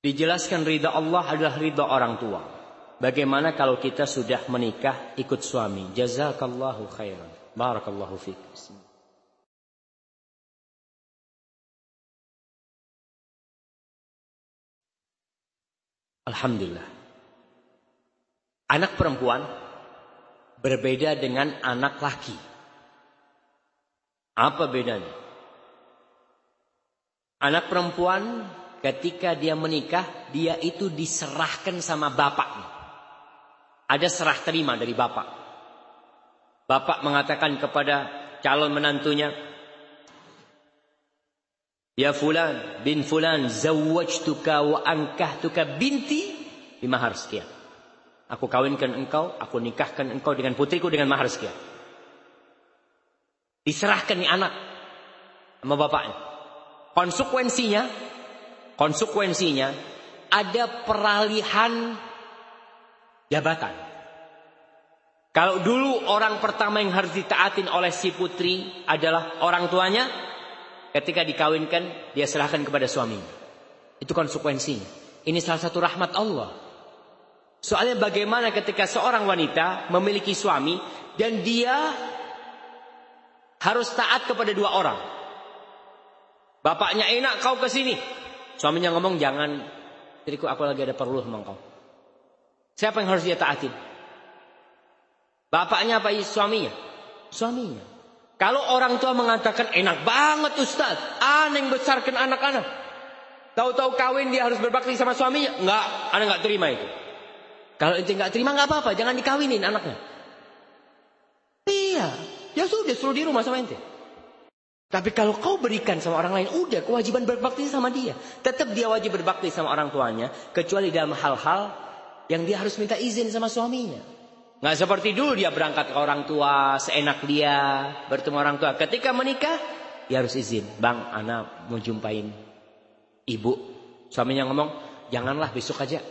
Speaker 1: Dijelaskan ridha Allah adalah ridha orang tua. Bagaimana kalau kita sudah menikah ikut suami? Jazakallahu khairan. Barakallahu fiik. Alhamdulillah. Anak perempuan berbeda dengan anak laki. Apa bedanya? Anak perempuan ketika dia menikah, dia itu diserahkan sama bapaknya. Ada serah terima dari bapak. Bapak mengatakan kepada calon menantunya, Ya fulan bin fulan zawwajtuka wa ankahtuka binti di mahar sekian. Aku kawinkan engkau, aku nikahkan engkau dengan putriku dengan mahar sekian. Diserahkan nih anak sama bapaknya. Konsekuensinya, konsekuensinya ada peralihan jabatan. Kalau dulu orang pertama yang harus ditaatin oleh si putri adalah orang tuanya, Ketika dikawinkan, dia serahkan kepada suaminya. Itu konsekuensinya. Ini salah satu rahmat Allah. Soalnya bagaimana ketika seorang wanita memiliki suami dan dia harus taat kepada dua orang. Bapaknya enak kau ke sini. Suaminya ngomong jangan, istriku aku lagi ada perlu sama kau. Siapa yang harus dia taatin? Bapaknya apa suaminya? Suaminya. Kalau orang tua mengatakan enak banget Ustaz, aneh besarkan anak-anak. Tahu-tahu kawin dia harus berbakti sama suaminya. Enggak, aneh enggak terima itu. Kalau ente enggak terima enggak apa-apa, jangan dikawinin anaknya. Iya, ya sudah suruh di rumah sama ente. Tapi kalau kau berikan sama orang lain, udah kewajiban berbakti sama dia. Tetap dia wajib berbakti sama orang tuanya, kecuali dalam hal-hal yang dia harus minta izin sama suaminya. Nggak seperti dulu dia berangkat ke orang tua, seenak dia, bertemu orang tua. Ketika menikah, dia harus izin. Bang, anak mau jumpain ibu. Suaminya ngomong, janganlah besok aja.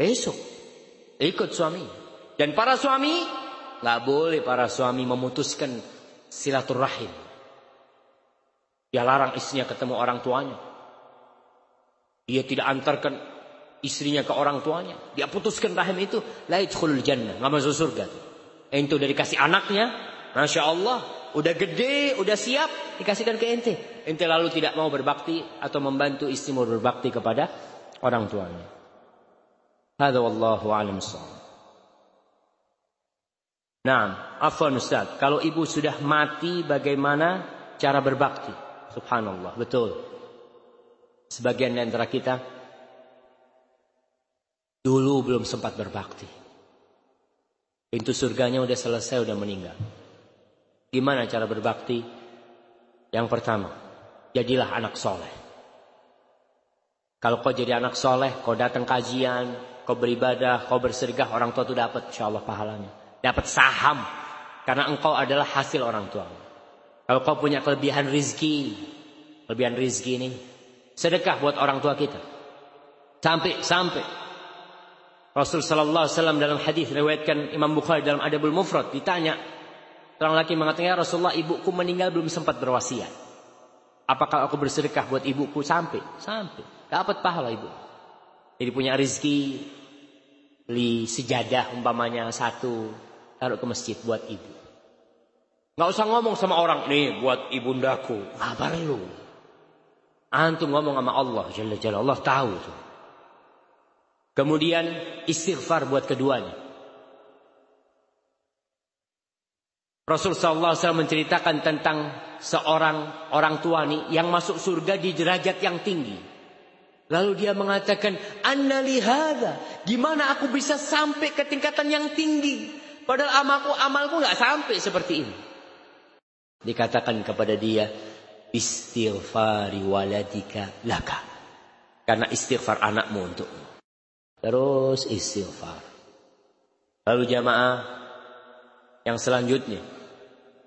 Speaker 1: Besok. Ikut suami. Dan para suami, nggak boleh para suami memutuskan silaturahim. Dia larang istrinya ketemu orang tuanya. Dia tidak antarkan istrinya ke orang tuanya. Dia putuskan rahim itu. La yadkhulul jannah. Nggak masuk surga. Itu dari kasih anaknya. Masya Allah. Udah gede, udah siap. Dikasihkan ke ente. Ente lalu tidak mau berbakti. Atau membantu istrimu berbakti kepada orang tuanya. Hada wallahu alam Nah, afwan Ustaz. Kalau ibu sudah mati bagaimana cara berbakti? Subhanallah, betul. Sebagian di antara kita Dulu belum sempat berbakti. Pintu surganya udah selesai, udah meninggal. Gimana cara berbakti? Yang pertama, jadilah anak soleh. Kalau kau jadi anak soleh, kau datang kajian, kau beribadah, kau bersedekah, orang tua itu dapat insya Allah pahalanya. Dapat saham. Karena engkau adalah hasil orang tua. Kalau kau punya kelebihan rizki, kelebihan rizki ini, sedekah buat orang tua kita. Sampai, sampai Rasul sallallahu alaihi wasallam dalam hadis riwayatkan Imam Bukhari dalam Adabul Mufrad ditanya Orang laki mengatakan, ya Rasulullah ibuku meninggal belum sempat berwasiat. Apakah aku bersedekah buat ibuku? Sampai. Sampai. Dapat pahala ibu. Jadi punya rezeki. Beli sejadah umpamanya satu. Taruh ke masjid buat ibu. Nggak usah ngomong sama orang nih buat ibundaku. Nggak perlu. Antum ngomong sama Allah Jalla Jalla. Allah tahu tuh. Kemudian istighfar buat keduanya. Rasul sallallahu alaihi wasallam menceritakan tentang seorang orang tua nih yang masuk surga di derajat yang tinggi. Lalu dia mengatakan, "Anna lihada, gimana aku bisa sampai ke tingkatan yang tinggi? Padahal amalku amalku nggak sampai seperti ini." Dikatakan kepada dia, "Istighfari waladika laka." Karena istighfar anakmu untukmu. Terus istighfar. Lalu jamaah yang selanjutnya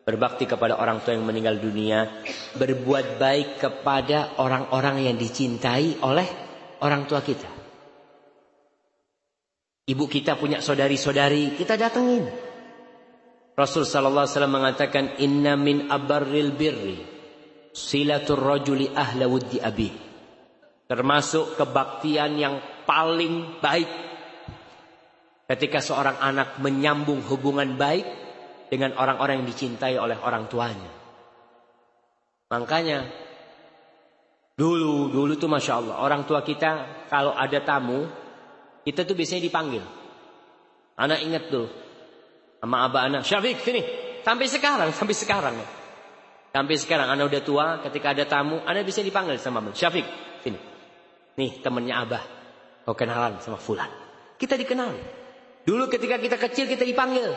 Speaker 1: Berbakti kepada orang tua yang meninggal dunia. Berbuat baik kepada orang-orang yang dicintai oleh orang tua kita. Ibu kita punya saudari-saudari, kita datengin. Rasul sallallahu alaihi wasallam mengatakan inna min abarril birri silatur rajuli ahla wuddi abi. Termasuk kebaktian yang paling baik ketika seorang anak menyambung hubungan baik dengan orang-orang yang dicintai oleh orang tuanya. Makanya dulu dulu tuh masya Allah orang tua kita kalau ada tamu kita tuh biasanya dipanggil. Anak ingat tuh sama abah anak Syafiq sini sampai sekarang sampai sekarang ya. Sampai sekarang anak udah tua ketika ada tamu anak bisa dipanggil sama abah Syafiq sini. Nih temennya abah. Kau kenalan sama Fulan. Kita dikenal. Dulu ketika kita kecil kita dipanggil.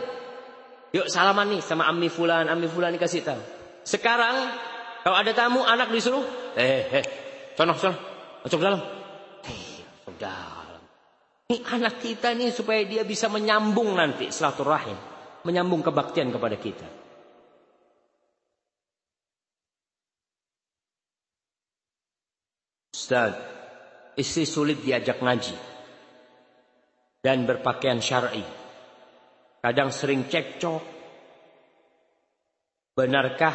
Speaker 1: Yuk salaman nih sama Ammi Fulan, Ammi Fulan dikasih tahu. Sekarang kalau ada tamu anak disuruh, eh eh, sono sono, masuk dalam. Eh, masuk dalam. Ini anak kita nih supaya dia bisa menyambung nanti silaturahim, menyambung kebaktian kepada kita. Ustaz, istri sulit diajak ngaji dan berpakaian syar'i. Kadang sering cekcok. Benarkah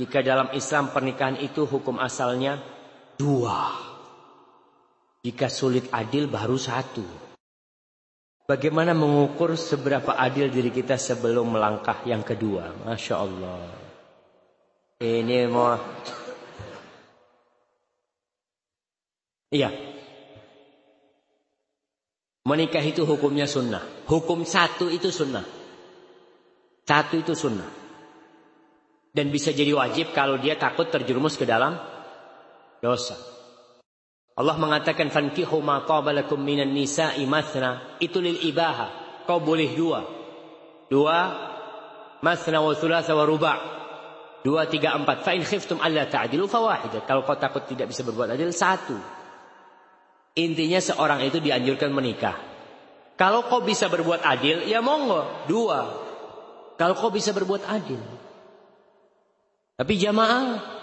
Speaker 1: jika dalam Islam pernikahan itu hukum asalnya dua? Jika sulit adil baru satu. Bagaimana mengukur seberapa adil diri kita sebelum melangkah yang kedua? Masya Allah. Ini mau... Iya. Menikah itu hukumnya sunnah. Hukum satu itu sunnah. Satu itu sunnah. Dan bisa jadi wajib kalau dia takut terjerumus ke dalam dosa. Allah mengatakan fankihu ma qabalakum minan nisa'i mathna itu lil ibaha. Kau boleh dua. Dua mathna wa thulatha wa ruba'. Dua, tiga, empat. Fa in khiftum alla ta'dilu fawahidah. Kalau kau takut tidak bisa berbuat adil, satu. Intinya seorang itu dianjurkan menikah. Kalau kau bisa berbuat adil, ya monggo. Dua. Kalau kau bisa berbuat adil. Tapi jamaah.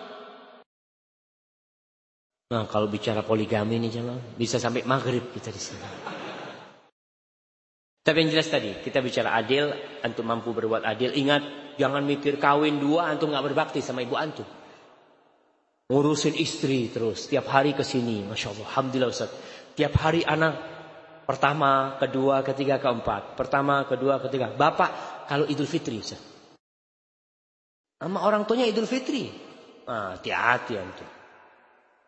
Speaker 1: Nah kalau bicara poligami ini jamaah. Bisa sampai maghrib kita di sini. Tapi yang jelas tadi, kita bicara adil, antum mampu berbuat adil. Ingat, jangan mikir kawin dua, antum nggak berbakti sama ibu antum. Ngurusin istri terus. Tiap hari ke sini. Masya Allah. Alhamdulillah Ustaz. Tiap hari anak. Pertama, kedua, ketiga, keempat. Pertama, kedua, ketiga. Bapak kalau idul fitri Ustaz. Sama orang tuanya idul fitri. Nah, hati-hati antum.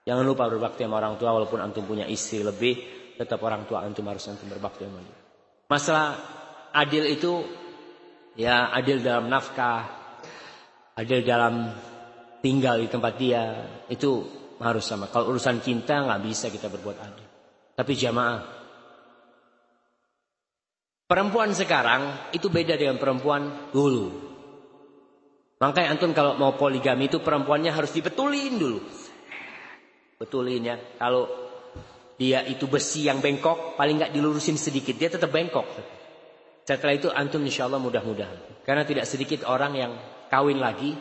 Speaker 1: Jangan lupa berbakti sama orang tua. Walaupun antum punya istri lebih. Tetap orang tua antum harus antum berbakti sama dia. Masalah adil itu. Ya adil dalam nafkah. Adil dalam tinggal di tempat dia itu harus sama. Kalau urusan cinta nggak bisa kita berbuat adil. Tapi jamaah, perempuan sekarang itu beda dengan perempuan dulu. Makanya antum kalau mau poligami itu perempuannya harus dibetulin dulu. Betulin ya. Kalau dia itu besi yang bengkok, paling nggak dilurusin sedikit, dia tetap bengkok. Setelah itu antum insya Allah mudah-mudahan. Karena tidak sedikit orang yang kawin lagi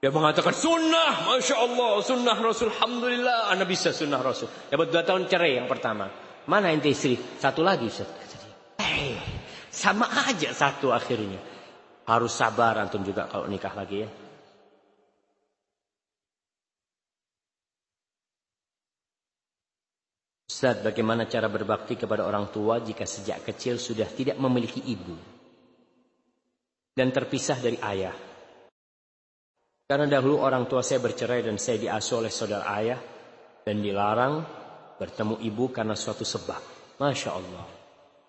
Speaker 1: dia mengatakan sunnah, masya Allah, sunnah Rasul, alhamdulillah, anda bisa sunnah Rasul. Dapat dua tahun cerai yang pertama. Mana ente istri? Satu lagi, Ustaz. Eh, sama aja satu akhirnya. Harus sabar antum juga kalau nikah lagi ya. Ustaz, bagaimana cara berbakti kepada orang tua jika sejak kecil sudah tidak memiliki ibu? dan terpisah dari ayah. Karena dahulu orang tua saya bercerai dan saya diasuh oleh saudara ayah dan dilarang bertemu ibu karena suatu sebab. Masya Allah.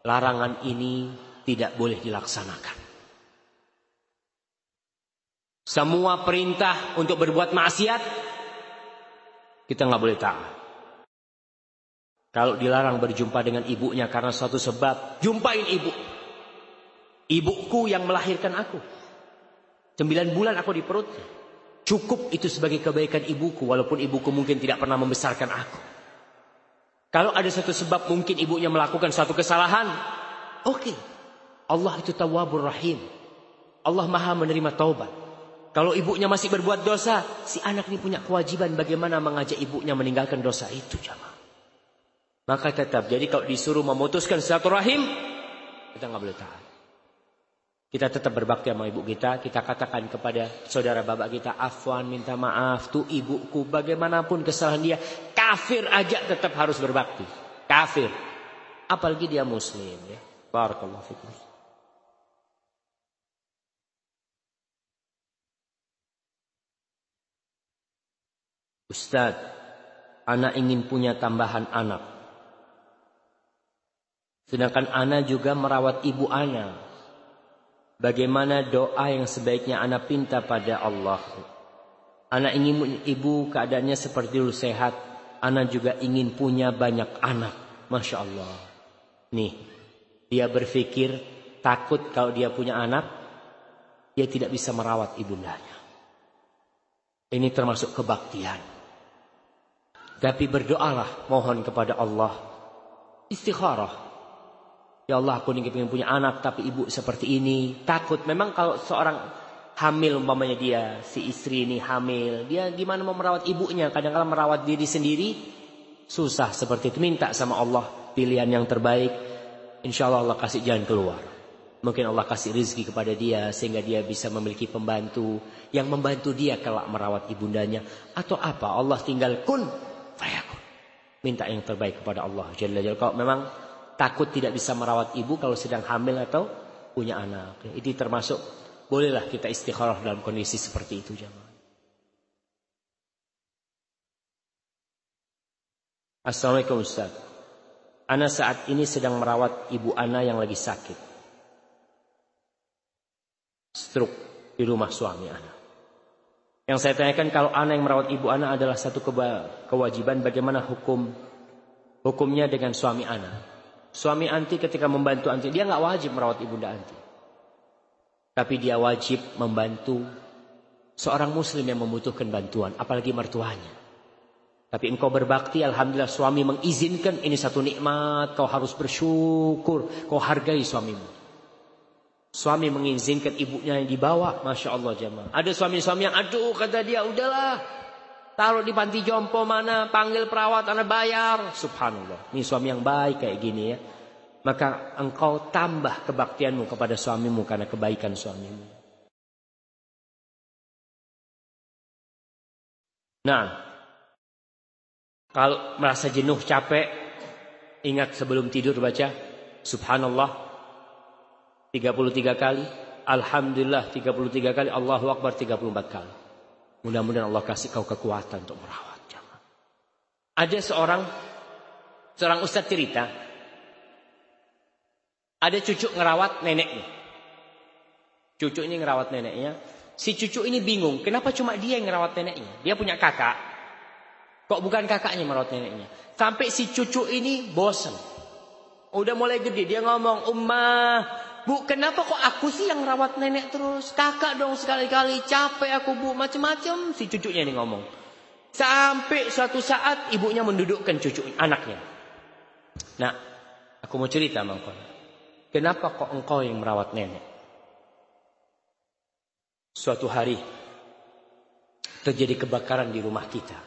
Speaker 1: Larangan ini tidak boleh dilaksanakan. Semua perintah untuk berbuat maksiat kita nggak boleh taat. Kalau dilarang berjumpa dengan ibunya karena suatu sebab, jumpain ibu. Ibuku yang melahirkan aku. Sembilan bulan aku di perutnya. Cukup itu sebagai kebaikan ibuku walaupun ibuku mungkin tidak pernah membesarkan aku. Kalau ada satu sebab mungkin ibunya melakukan suatu kesalahan, oke. Okay. Allah itu tawabur rahim. Allah maha menerima taubat. Kalau ibunya masih berbuat dosa, si anak ini punya kewajiban bagaimana mengajak ibunya meninggalkan dosa itu jamaah. Maka tetap, jadi kalau disuruh memutuskan satu rahim, kita nggak boleh tahan. Kita tetap berbakti sama ibu kita. Kita katakan kepada saudara bapak kita. Afwan minta maaf. Tuh ibuku bagaimanapun kesalahan dia. Kafir aja tetap harus berbakti. Kafir. Apalagi dia muslim. ya. Barakallahu fikum. Ustaz. Anak ingin punya tambahan anak. Sedangkan anak juga merawat ibu anak. Bagaimana doa yang sebaiknya anak pinta pada Allah. Anak ingin ibu keadaannya seperti dulu sehat. Anak juga ingin punya banyak anak. Masya Allah. Nih. Dia berpikir takut kalau dia punya anak. Dia tidak bisa merawat ibundanya. Ini termasuk kebaktian. Tapi berdoalah mohon kepada Allah. Istikharah. Ya Allah aku ingin punya anak tapi ibu seperti ini. Takut. Memang kalau seorang hamil umpamanya dia. Si istri ini hamil. Dia gimana mau merawat ibunya. Kadang-kadang merawat diri sendiri. Susah seperti itu. Minta sama Allah pilihan yang terbaik. Insya Allah Allah kasih jalan keluar. Mungkin Allah kasih rizki kepada dia. Sehingga dia bisa memiliki pembantu. Yang membantu dia kelak merawat ibundanya. Atau apa. Allah tinggal kun. Fayakun. Minta yang terbaik kepada Allah. Jalla Jalla. Kalau memang takut tidak bisa merawat ibu kalau sedang hamil atau punya anak. Ini termasuk bolehlah kita istikharah dalam kondisi seperti itu jemaah. Assalamualaikum Ustaz. Ana saat ini sedang merawat ibu Ana yang lagi sakit. Stroke di rumah suami Ana. Yang saya tanyakan kalau Ana yang merawat ibu Ana adalah satu kewajiban bagaimana hukum hukumnya dengan suami Ana. Suami anti ketika membantu anti, dia nggak wajib merawat ibunda anti. Tapi dia wajib membantu seorang muslim yang membutuhkan bantuan, apalagi mertuanya. Tapi engkau berbakti, Alhamdulillah suami mengizinkan ini satu nikmat, kau harus bersyukur, kau hargai suamimu. Suami mengizinkan ibunya yang dibawa, Masya Allah jemaah. Ada suami-suami yang, aduh kata dia, udahlah, Taruh di panti jompo mana, panggil perawat, anak bayar. Subhanallah. Ini suami yang baik kayak gini ya. Maka engkau tambah kebaktianmu kepada suamimu karena kebaikan suamimu. Nah, kalau merasa jenuh, capek, ingat sebelum tidur baca Subhanallah 33 kali, Alhamdulillah 33 kali, Allahu Akbar 34 kali. Mudah-mudahan Allah kasih kau kekuatan untuk merawat. Ada seorang seorang ustadz cerita, ada cucu ngerawat neneknya. Cucu ini ngerawat neneknya. Si cucu ini bingung, kenapa cuma dia yang ngerawat neneknya? Dia punya kakak. Kok bukan kakaknya merawat neneknya? Sampai si cucu ini bosan. Udah mulai gede, dia ngomong, Ummah, Bu, kenapa kok aku sih yang rawat nenek terus? Kakak dong sekali-kali capek aku bu, macam-macam si cucunya ini ngomong. Sampai suatu saat ibunya mendudukkan cucu anaknya. Nah, aku mau cerita bang Kenapa kok engkau yang merawat nenek? Suatu hari terjadi kebakaran di rumah kita.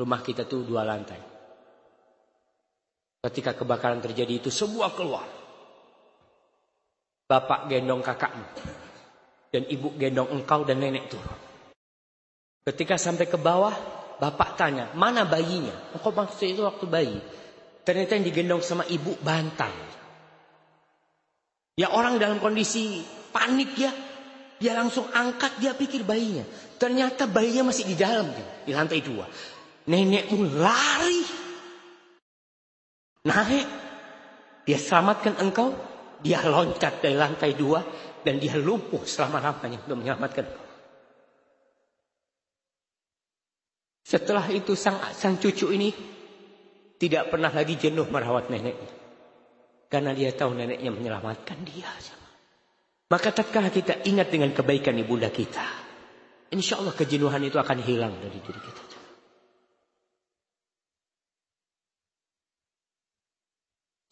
Speaker 1: Rumah kita tuh dua lantai. Ketika kebakaran terjadi itu semua keluar. Bapak gendong kakakmu. Dan ibu gendong engkau dan nenek turun. Ketika sampai ke bawah, bapak tanya, mana bayinya? Engkau maksud itu waktu bayi. Ternyata yang digendong sama ibu bantal. Ya orang dalam kondisi panik ya. Dia langsung angkat, dia pikir bayinya. Ternyata bayinya masih di dalam, di lantai dua. Nenekmu lari. Naik. Dia selamatkan engkau. Dia loncat dari lantai dua. Dan dia lumpuh selama-lamanya untuk menyelamatkan. Setelah itu sang, sang cucu ini tidak pernah lagi jenuh merawat neneknya. Karena dia tahu neneknya menyelamatkan dia. Maka tatkala kita ingat dengan kebaikan ibunda kita. Insya Allah kejenuhan itu akan hilang dari diri kita.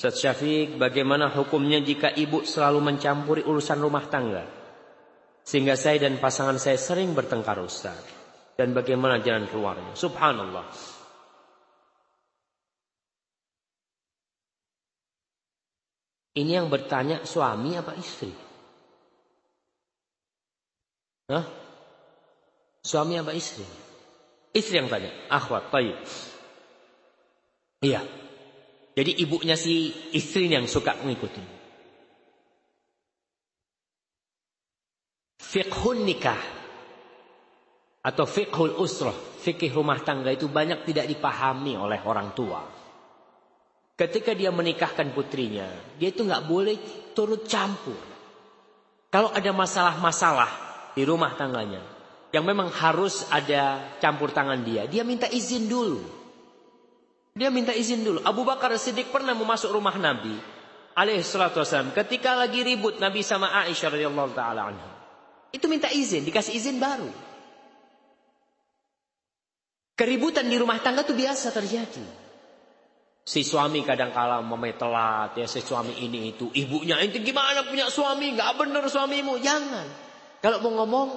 Speaker 1: Ustaz Syafiq, bagaimana hukumnya jika ibu selalu mencampuri urusan rumah tangga? Sehingga saya dan pasangan saya sering bertengkar Ustaz. Dan bagaimana jalan keluarnya? Subhanallah. Ini yang bertanya suami apa istri? Hah? Suami apa istri? Istri yang tanya. Akhwat, tayyib. Iya. Jadi ibunya si istri yang suka mengikuti. Fiqhun nikah atau fiqhul usrah, fikih rumah tangga itu banyak tidak dipahami oleh orang tua. Ketika dia menikahkan putrinya, dia itu nggak boleh turut campur. Kalau ada masalah-masalah di rumah tangganya, yang memang harus ada campur tangan dia, dia minta izin dulu. Dia minta izin dulu. Abu Bakar Siddiq pernah mau masuk rumah Nabi alaihi salatu wasallam ketika lagi ribut Nabi sama Aisyah radhiyallahu taala anha. Itu minta izin, dikasih izin baru. Keributan di rumah tangga itu biasa terjadi. Si suami kadang kala memang telat ya si suami ini itu ibunya itu gimana punya suami nggak benar suamimu jangan kalau mau ngomong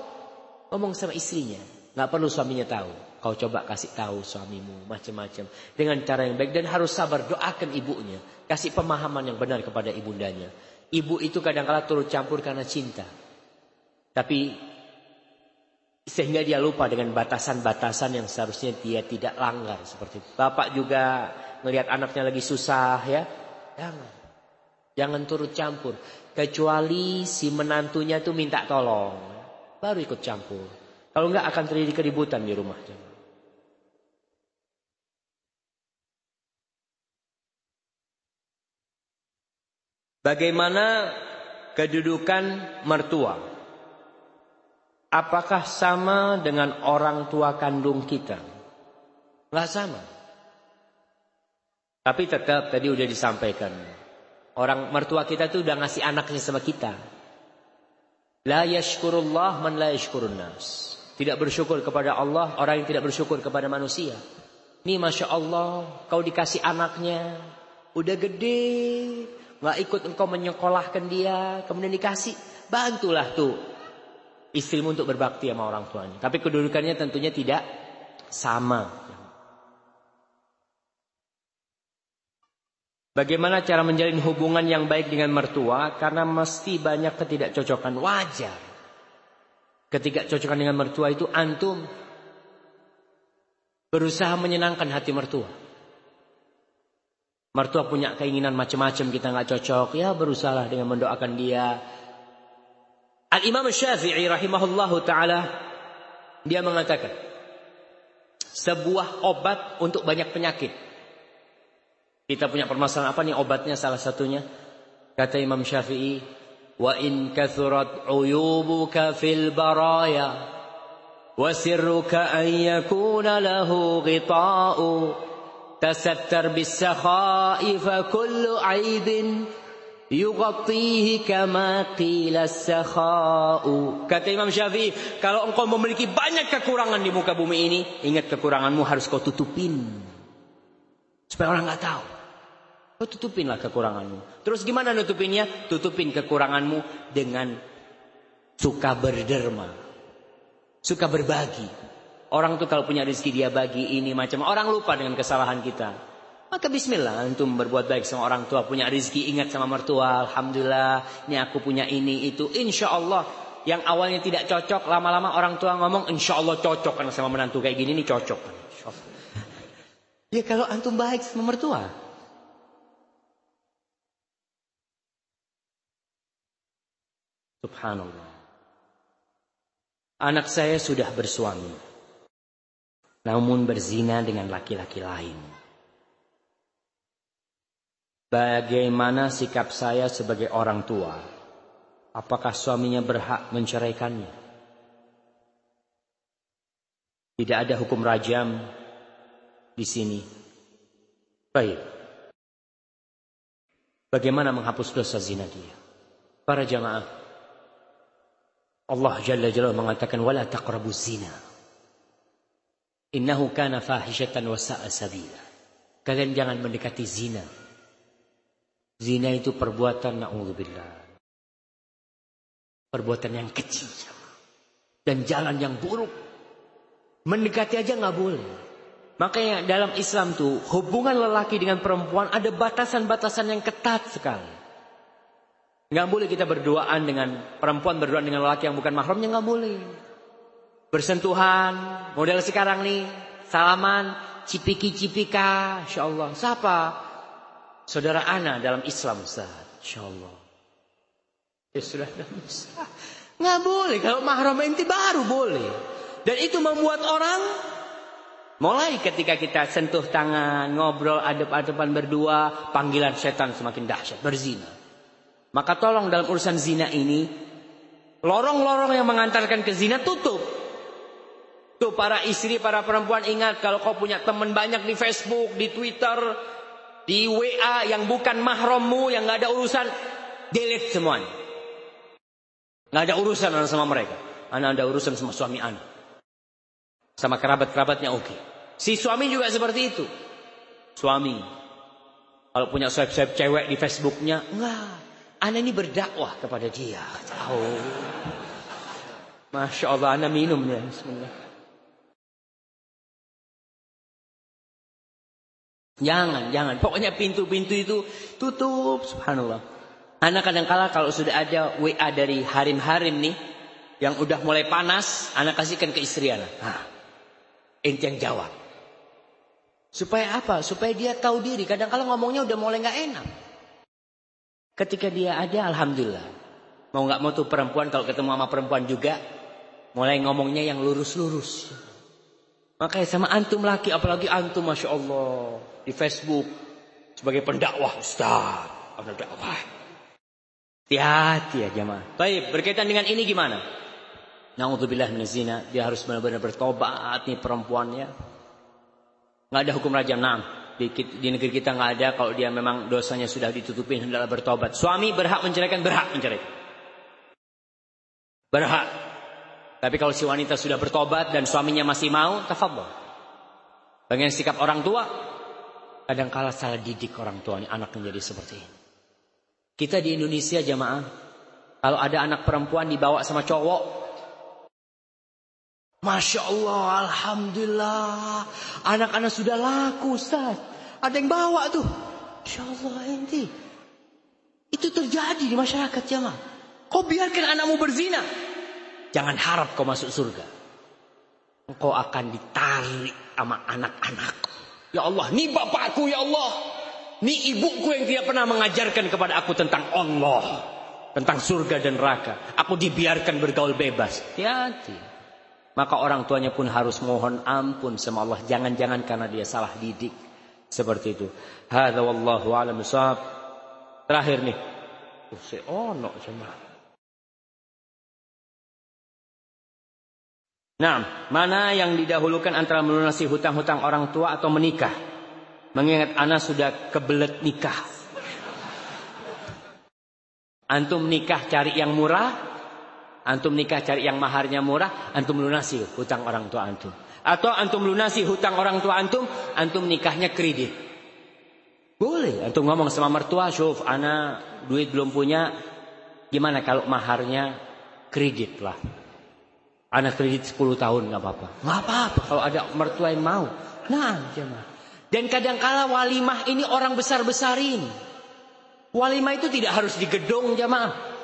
Speaker 1: ngomong sama istrinya nggak perlu suaminya tahu kau coba kasih tahu suamimu macam-macam dengan cara yang baik dan harus sabar doakan ibunya kasih pemahaman yang benar kepada ibundanya ibu itu kadang kala turut campur karena cinta tapi sehingga dia lupa dengan batasan-batasan yang seharusnya dia tidak langgar seperti itu. Bapak juga melihat anaknya lagi susah ya. Jangan. Jangan turut campur. Kecuali si menantunya tuh minta tolong. Baru ikut campur. Kalau enggak akan terjadi keributan di rumah. Bagaimana kedudukan mertua? Apakah sama dengan orang tua kandung kita? Nggak sama. Tapi tetap tadi udah disampaikan. Orang mertua kita tuh udah ngasih anaknya sama kita. La yashkurullah man la yashkurun nas. Tidak bersyukur kepada Allah orang yang tidak bersyukur kepada manusia. Ini Masya Allah kau dikasih anaknya. Udah gede. Nggak ikut engkau menyekolahkan dia. Kemudian dikasih. Bantulah tuh istrimu untuk berbakti sama orang tuanya. Tapi kedudukannya tentunya tidak sama. Bagaimana cara menjalin hubungan yang baik dengan mertua? Karena mesti banyak ketidakcocokan. Wajar. Ketidakcocokan dengan mertua itu antum berusaha menyenangkan hati mertua. Mertua punya keinginan macam-macam kita nggak cocok, ya berusaha dengan mendoakan dia, Al-Imam Syafi'i rahimahullahu taala dia mengatakan sebuah obat untuk banyak penyakit. Kita punya permasalahan apa nih obatnya salah satunya? Kata Imam Syafi'i, "Wa in kathurat uyubuka fil baraya wa sirruka an yakuna lahu ghita'u sakha'i fa kullu 'aibin Yughatihi kama qila sakha'u. Kata Imam Syafi'i, kalau engkau memiliki banyak kekurangan di muka bumi ini, ingat kekuranganmu harus kau tutupin. Supaya orang nggak tahu. Kau tutupinlah kekuranganmu. Terus gimana nutupinnya? Tutupin kekuranganmu dengan suka berderma. Suka berbagi. Orang tuh kalau punya rezeki dia bagi ini macam. Orang lupa dengan kesalahan kita. Maka bismillah antum berbuat baik sama orang tua, punya rezeki, ingat sama mertua, alhamdulillah, ini aku punya ini itu. Insya Allah yang awalnya tidak cocok, lama-lama orang tua ngomong insya Allah cocok karena sama menantu kayak gini ini cocok. Ya kalau antum baik sama mertua. Subhanallah. Anak saya sudah bersuami. Namun berzina dengan laki-laki lain. Bagaimana sikap saya sebagai orang tua? Apakah suaminya berhak menceraikannya? Tidak ada hukum rajam di sini. Baik. Bagaimana menghapus dosa zina dia? Para jamaah. Allah Jalla Jalla mengatakan wala zina. Innahu kana fahishatan wa sa'a sabila. Kalian jangan mendekati zina. Zina itu perbuatan naudzubillah. Perbuatan yang kecil dan jalan yang buruk. Mendekati aja nggak boleh. Makanya dalam Islam tuh hubungan lelaki dengan perempuan ada batasan-batasan yang ketat sekali. Nggak boleh kita berduaan dengan perempuan berduaan dengan laki yang bukan mahramnya nggak boleh. Bersentuhan, model sekarang nih, salaman, cipiki-cipika, insya Allah. Siapa? Saudara Ana dalam Islam, Ustaz. Insya Allah. Ya sudah, nggak boleh. Kalau mahram inti baru boleh. Dan itu membuat orang Mulai ketika kita sentuh tangan, ngobrol, adep-adepan berdua, panggilan setan semakin dahsyat, berzina. Maka tolong dalam urusan zina ini, lorong-lorong yang mengantarkan ke zina tutup. Tuh para istri, para perempuan ingat kalau kau punya teman banyak di Facebook, di Twitter, di WA yang bukan mahrammu, yang nggak ada urusan, delete semuanya. Nggak ada urusan sama mereka. Anak ada urusan sama suami anak. Sama kerabat-kerabatnya oke. Okay. Si suami juga seperti itu. Suami. Kalau punya swipe-swipe cewek di Facebooknya, enggak. Ana ini berdakwah kepada dia. Tahu. Masya Allah, Ana minum ya. Bismillah. Jangan, jangan. Pokoknya pintu-pintu itu tutup. Subhanallah. Anak kadang-kala kalau sudah ada WA dari harim-harim nih. Yang udah mulai panas. Anak kasihkan ke istri anak. Nah, inti yang jawab. Supaya apa? Supaya dia tahu diri. Kadang-kala ngomongnya udah mulai nggak enak. Ketika dia ada, alhamdulillah. Mau nggak mau tuh perempuan kalau ketemu sama perempuan juga, mulai ngomongnya yang lurus-lurus. Makanya sama antum laki, apalagi antum, masya Allah di Facebook sebagai pendakwah Ustaz, ada dakwah. Hati-hati ya jemaah. Baik, berkaitan dengan ini gimana? Naudzubillah min zina, dia harus benar-benar bertobat nih perempuannya. Nggak ada hukum rajam, nah. Di, di negeri kita nggak ada kalau dia memang dosanya sudah ditutupi hendaklah bertobat. Suami berhak menceraikan, berhak menceraikan. Berhak. Tapi kalau si wanita sudah bertobat dan suaminya masih mau, tafadhol. Bagian sikap orang tua, kadang kala salah didik orang tuanya anak menjadi seperti ini. Kita di Indonesia jamaah, kalau ada anak perempuan dibawa sama cowok, Masya Allah, Alhamdulillah. Anak-anak sudah laku, Ustaz. Ada yang bawa tuh. Masya Allah, enti. Itu terjadi di masyarakat jamaah. Kau biarkan anakmu berzina. Jangan harap kau masuk surga. Engkau akan ditarik sama anak-anak. Ya Allah, ini bapakku ya Allah. Ini ibuku yang tidak pernah mengajarkan kepada aku tentang Allah. Tentang surga dan neraka. Aku dibiarkan bergaul bebas. Hati-hati. Maka orang tuanya pun harus mohon ampun sama Allah. Jangan-jangan karena dia salah didik. Seperti itu. Hada wallahu alam. Terakhir nih. Oh, ono cuma. Nah, mana yang didahulukan antara melunasi hutang-hutang orang tua atau menikah? Mengingat anak sudah kebelet nikah. Antum nikah cari yang murah Antum nikah cari yang maharnya murah, antum lunasi hutang orang tua antum. Atau antum lunasi hutang orang tua antum, antum nikahnya kredit. Boleh, antum ngomong sama mertua, "Syuf, ana duit belum punya, gimana kalau maharnya kredit lah." Anak kredit 10 tahun nggak apa-apa. Nggak apa-apa kalau ada mertua yang mau. Nah, jemaah. Dan kadang-kala walimah ini orang besar-besarin. Walimah itu tidak harus di gedung jamaah.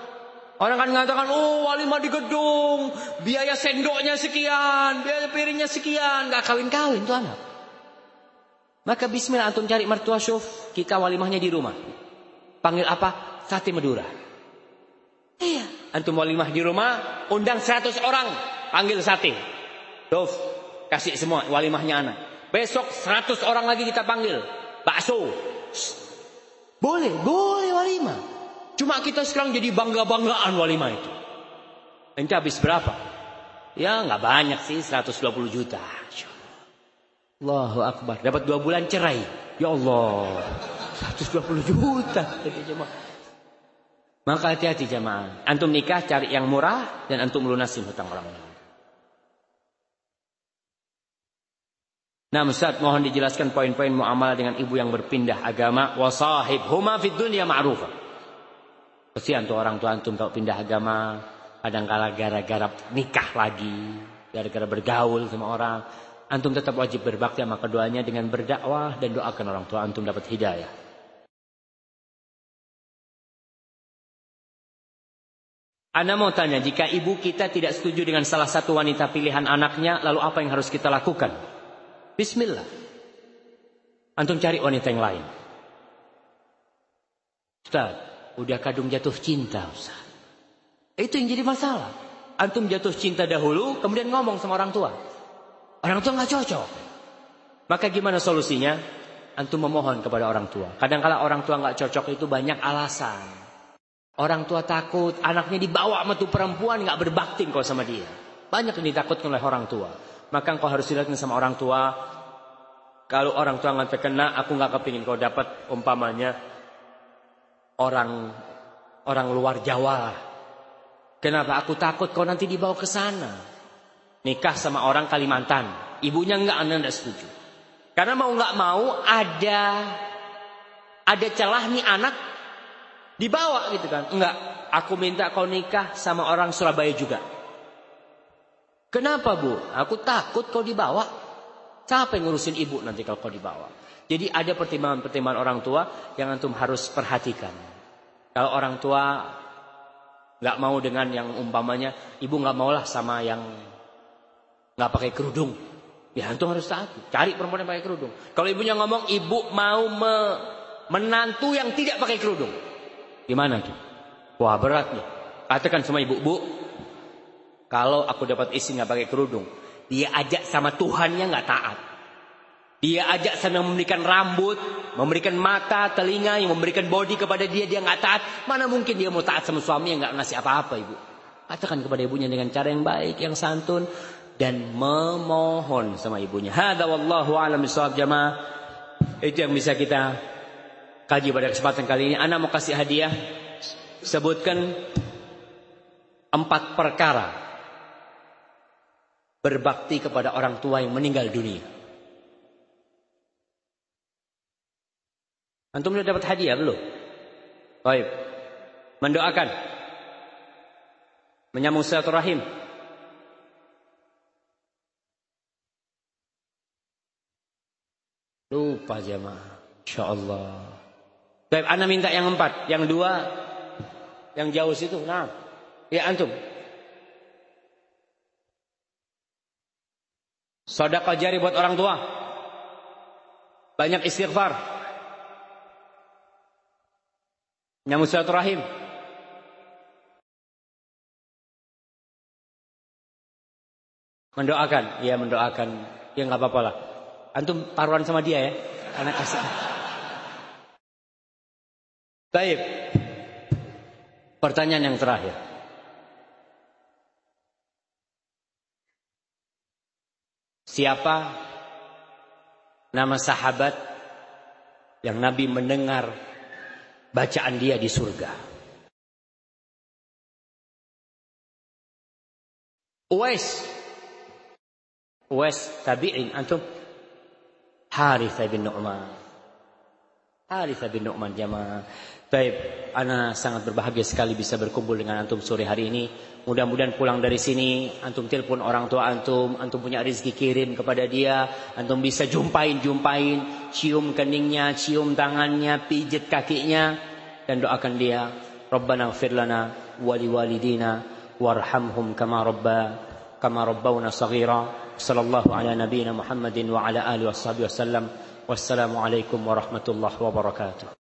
Speaker 1: Orang kan mengatakan, oh walimah di gedung, biaya sendoknya sekian, biaya piringnya sekian, nggak kawin-kawin tuh anak. Maka Bismillah antum cari mertua syuf, kita walimahnya di rumah. Panggil apa? Sate Madura. Iya. Antum walimah di rumah, undang 100 orang, panggil sate. Dov, kasih semua walimahnya anak. Besok 100 orang lagi kita panggil. Bakso. Boleh, boleh walimah. Cuma kita sekarang jadi bangga-banggaan walimah itu. Ente habis berapa? Ya nggak banyak sih, 120 juta. Allahu Akbar. Dapat dua bulan cerai. Ya Allah. 120 juta. Maka hati-hati jemaah. Antum nikah cari yang murah dan antum lunasin hutang orang lain. Nah Ustaz mohon dijelaskan poin-poin muamalah dengan ibu yang berpindah agama. Wasahib huma fid dunya ma'rufa. Kesian tuh orang tua antum kalau pindah agama. Kadang-kala gara-gara nikah lagi. Gara-gara bergaul sama orang. Antum tetap wajib berbakti sama keduanya dengan berdakwah dan doakan orang tua antum dapat hidayah. Anda mau tanya, jika ibu kita tidak setuju dengan salah satu wanita pilihan anaknya, lalu apa yang harus kita lakukan? Bismillah. Antum cari wanita yang lain. Ustaz, udah kadung jatuh cinta, Ustaz. Itu yang jadi masalah. Antum jatuh cinta dahulu, kemudian ngomong sama orang tua. Orang tua nggak cocok. Maka gimana solusinya? Antum memohon kepada orang tua. Kadang-kala orang tua nggak cocok itu banyak alasan. Orang tua takut anaknya dibawa sama tuh perempuan nggak berbakti kau sama dia. Banyak yang ditakutkan oleh orang tua. Maka engkau harus dilatih sama orang tua. Kalau orang tua nggak terkena, aku nggak kepingin kau dapat umpamanya orang orang luar Jawa. Kenapa? Aku takut kau nanti dibawa ke sana. Nikah sama orang Kalimantan. Ibunya nggak, anda nggak setuju. Karena mau nggak mau ada ada celah nih anak Dibawa gitu kan. Enggak, aku minta kau nikah sama orang Surabaya juga. Kenapa bu? Aku takut kau dibawa. Siapa yang ngurusin ibu nanti kalau kau dibawa? Jadi ada pertimbangan-pertimbangan orang tua yang antum harus perhatikan. Kalau orang tua nggak mau dengan yang umpamanya, ibu nggak maulah sama yang nggak pakai kerudung. Ya antum harus taat. Cari perempuan yang pakai kerudung. Kalau ibunya ngomong ibu mau me menantu yang tidak pakai kerudung. Gimana tuh? Wah berat nih. Katakan sama ibu-ibu. Kalau aku dapat istri nggak pakai kerudung. Dia ajak sama Tuhannya nggak taat. Dia ajak sama memberikan rambut. Memberikan mata, telinga. Yang memberikan body kepada dia. Dia nggak taat. Mana mungkin dia mau taat sama suami yang nggak ngasih apa-apa ibu. Katakan kepada ibunya dengan cara yang baik, yang santun. Dan memohon sama ibunya. Hada wallahu alam jamaah. Itu yang bisa kita kaji pada kesempatan kali ini. Anak mau kasih hadiah. Sebutkan empat perkara berbakti kepada orang tua yang meninggal dunia. Antum sudah dapat hadiah belum? Baik. Mendoakan. Menyambung silaturahim. Lupa jemaah. InsyaAllah. Baik, anda minta yang empat, yang dua, yang jauh situ. Nah, ya antum. Sodakah jari buat orang tua. Banyak istighfar. Nyamuk rahim. Mendoakan, ya mendoakan. Ya nggak apa-apa lah. Antum taruhan sama dia ya. Anak kasih. Baik. Pertanyaan yang terakhir. Siapa nama sahabat yang Nabi mendengar bacaan dia di surga? Uwais. Uwais tabi'in antum. Harithah bin Nu'man. Harithah bin Nu'man jamaah. Baik, Ana sangat berbahagia sekali bisa berkumpul dengan Antum sore hari ini. Mudah-mudahan pulang dari sini, Antum telepon orang tua Antum, Antum punya rezeki kirim kepada dia, Antum bisa jumpain-jumpain, cium keningnya, cium tangannya, pijit kakinya, dan doakan dia. Rabbana gfir lana wali walidina warhamhum kama rabba kama rabbawna saghira. Sallallahu ala nabiyyina Muhammadin wa ala alihi washabihi wasallam. Wassalamualaikum warahmatullahi wabarakatuh.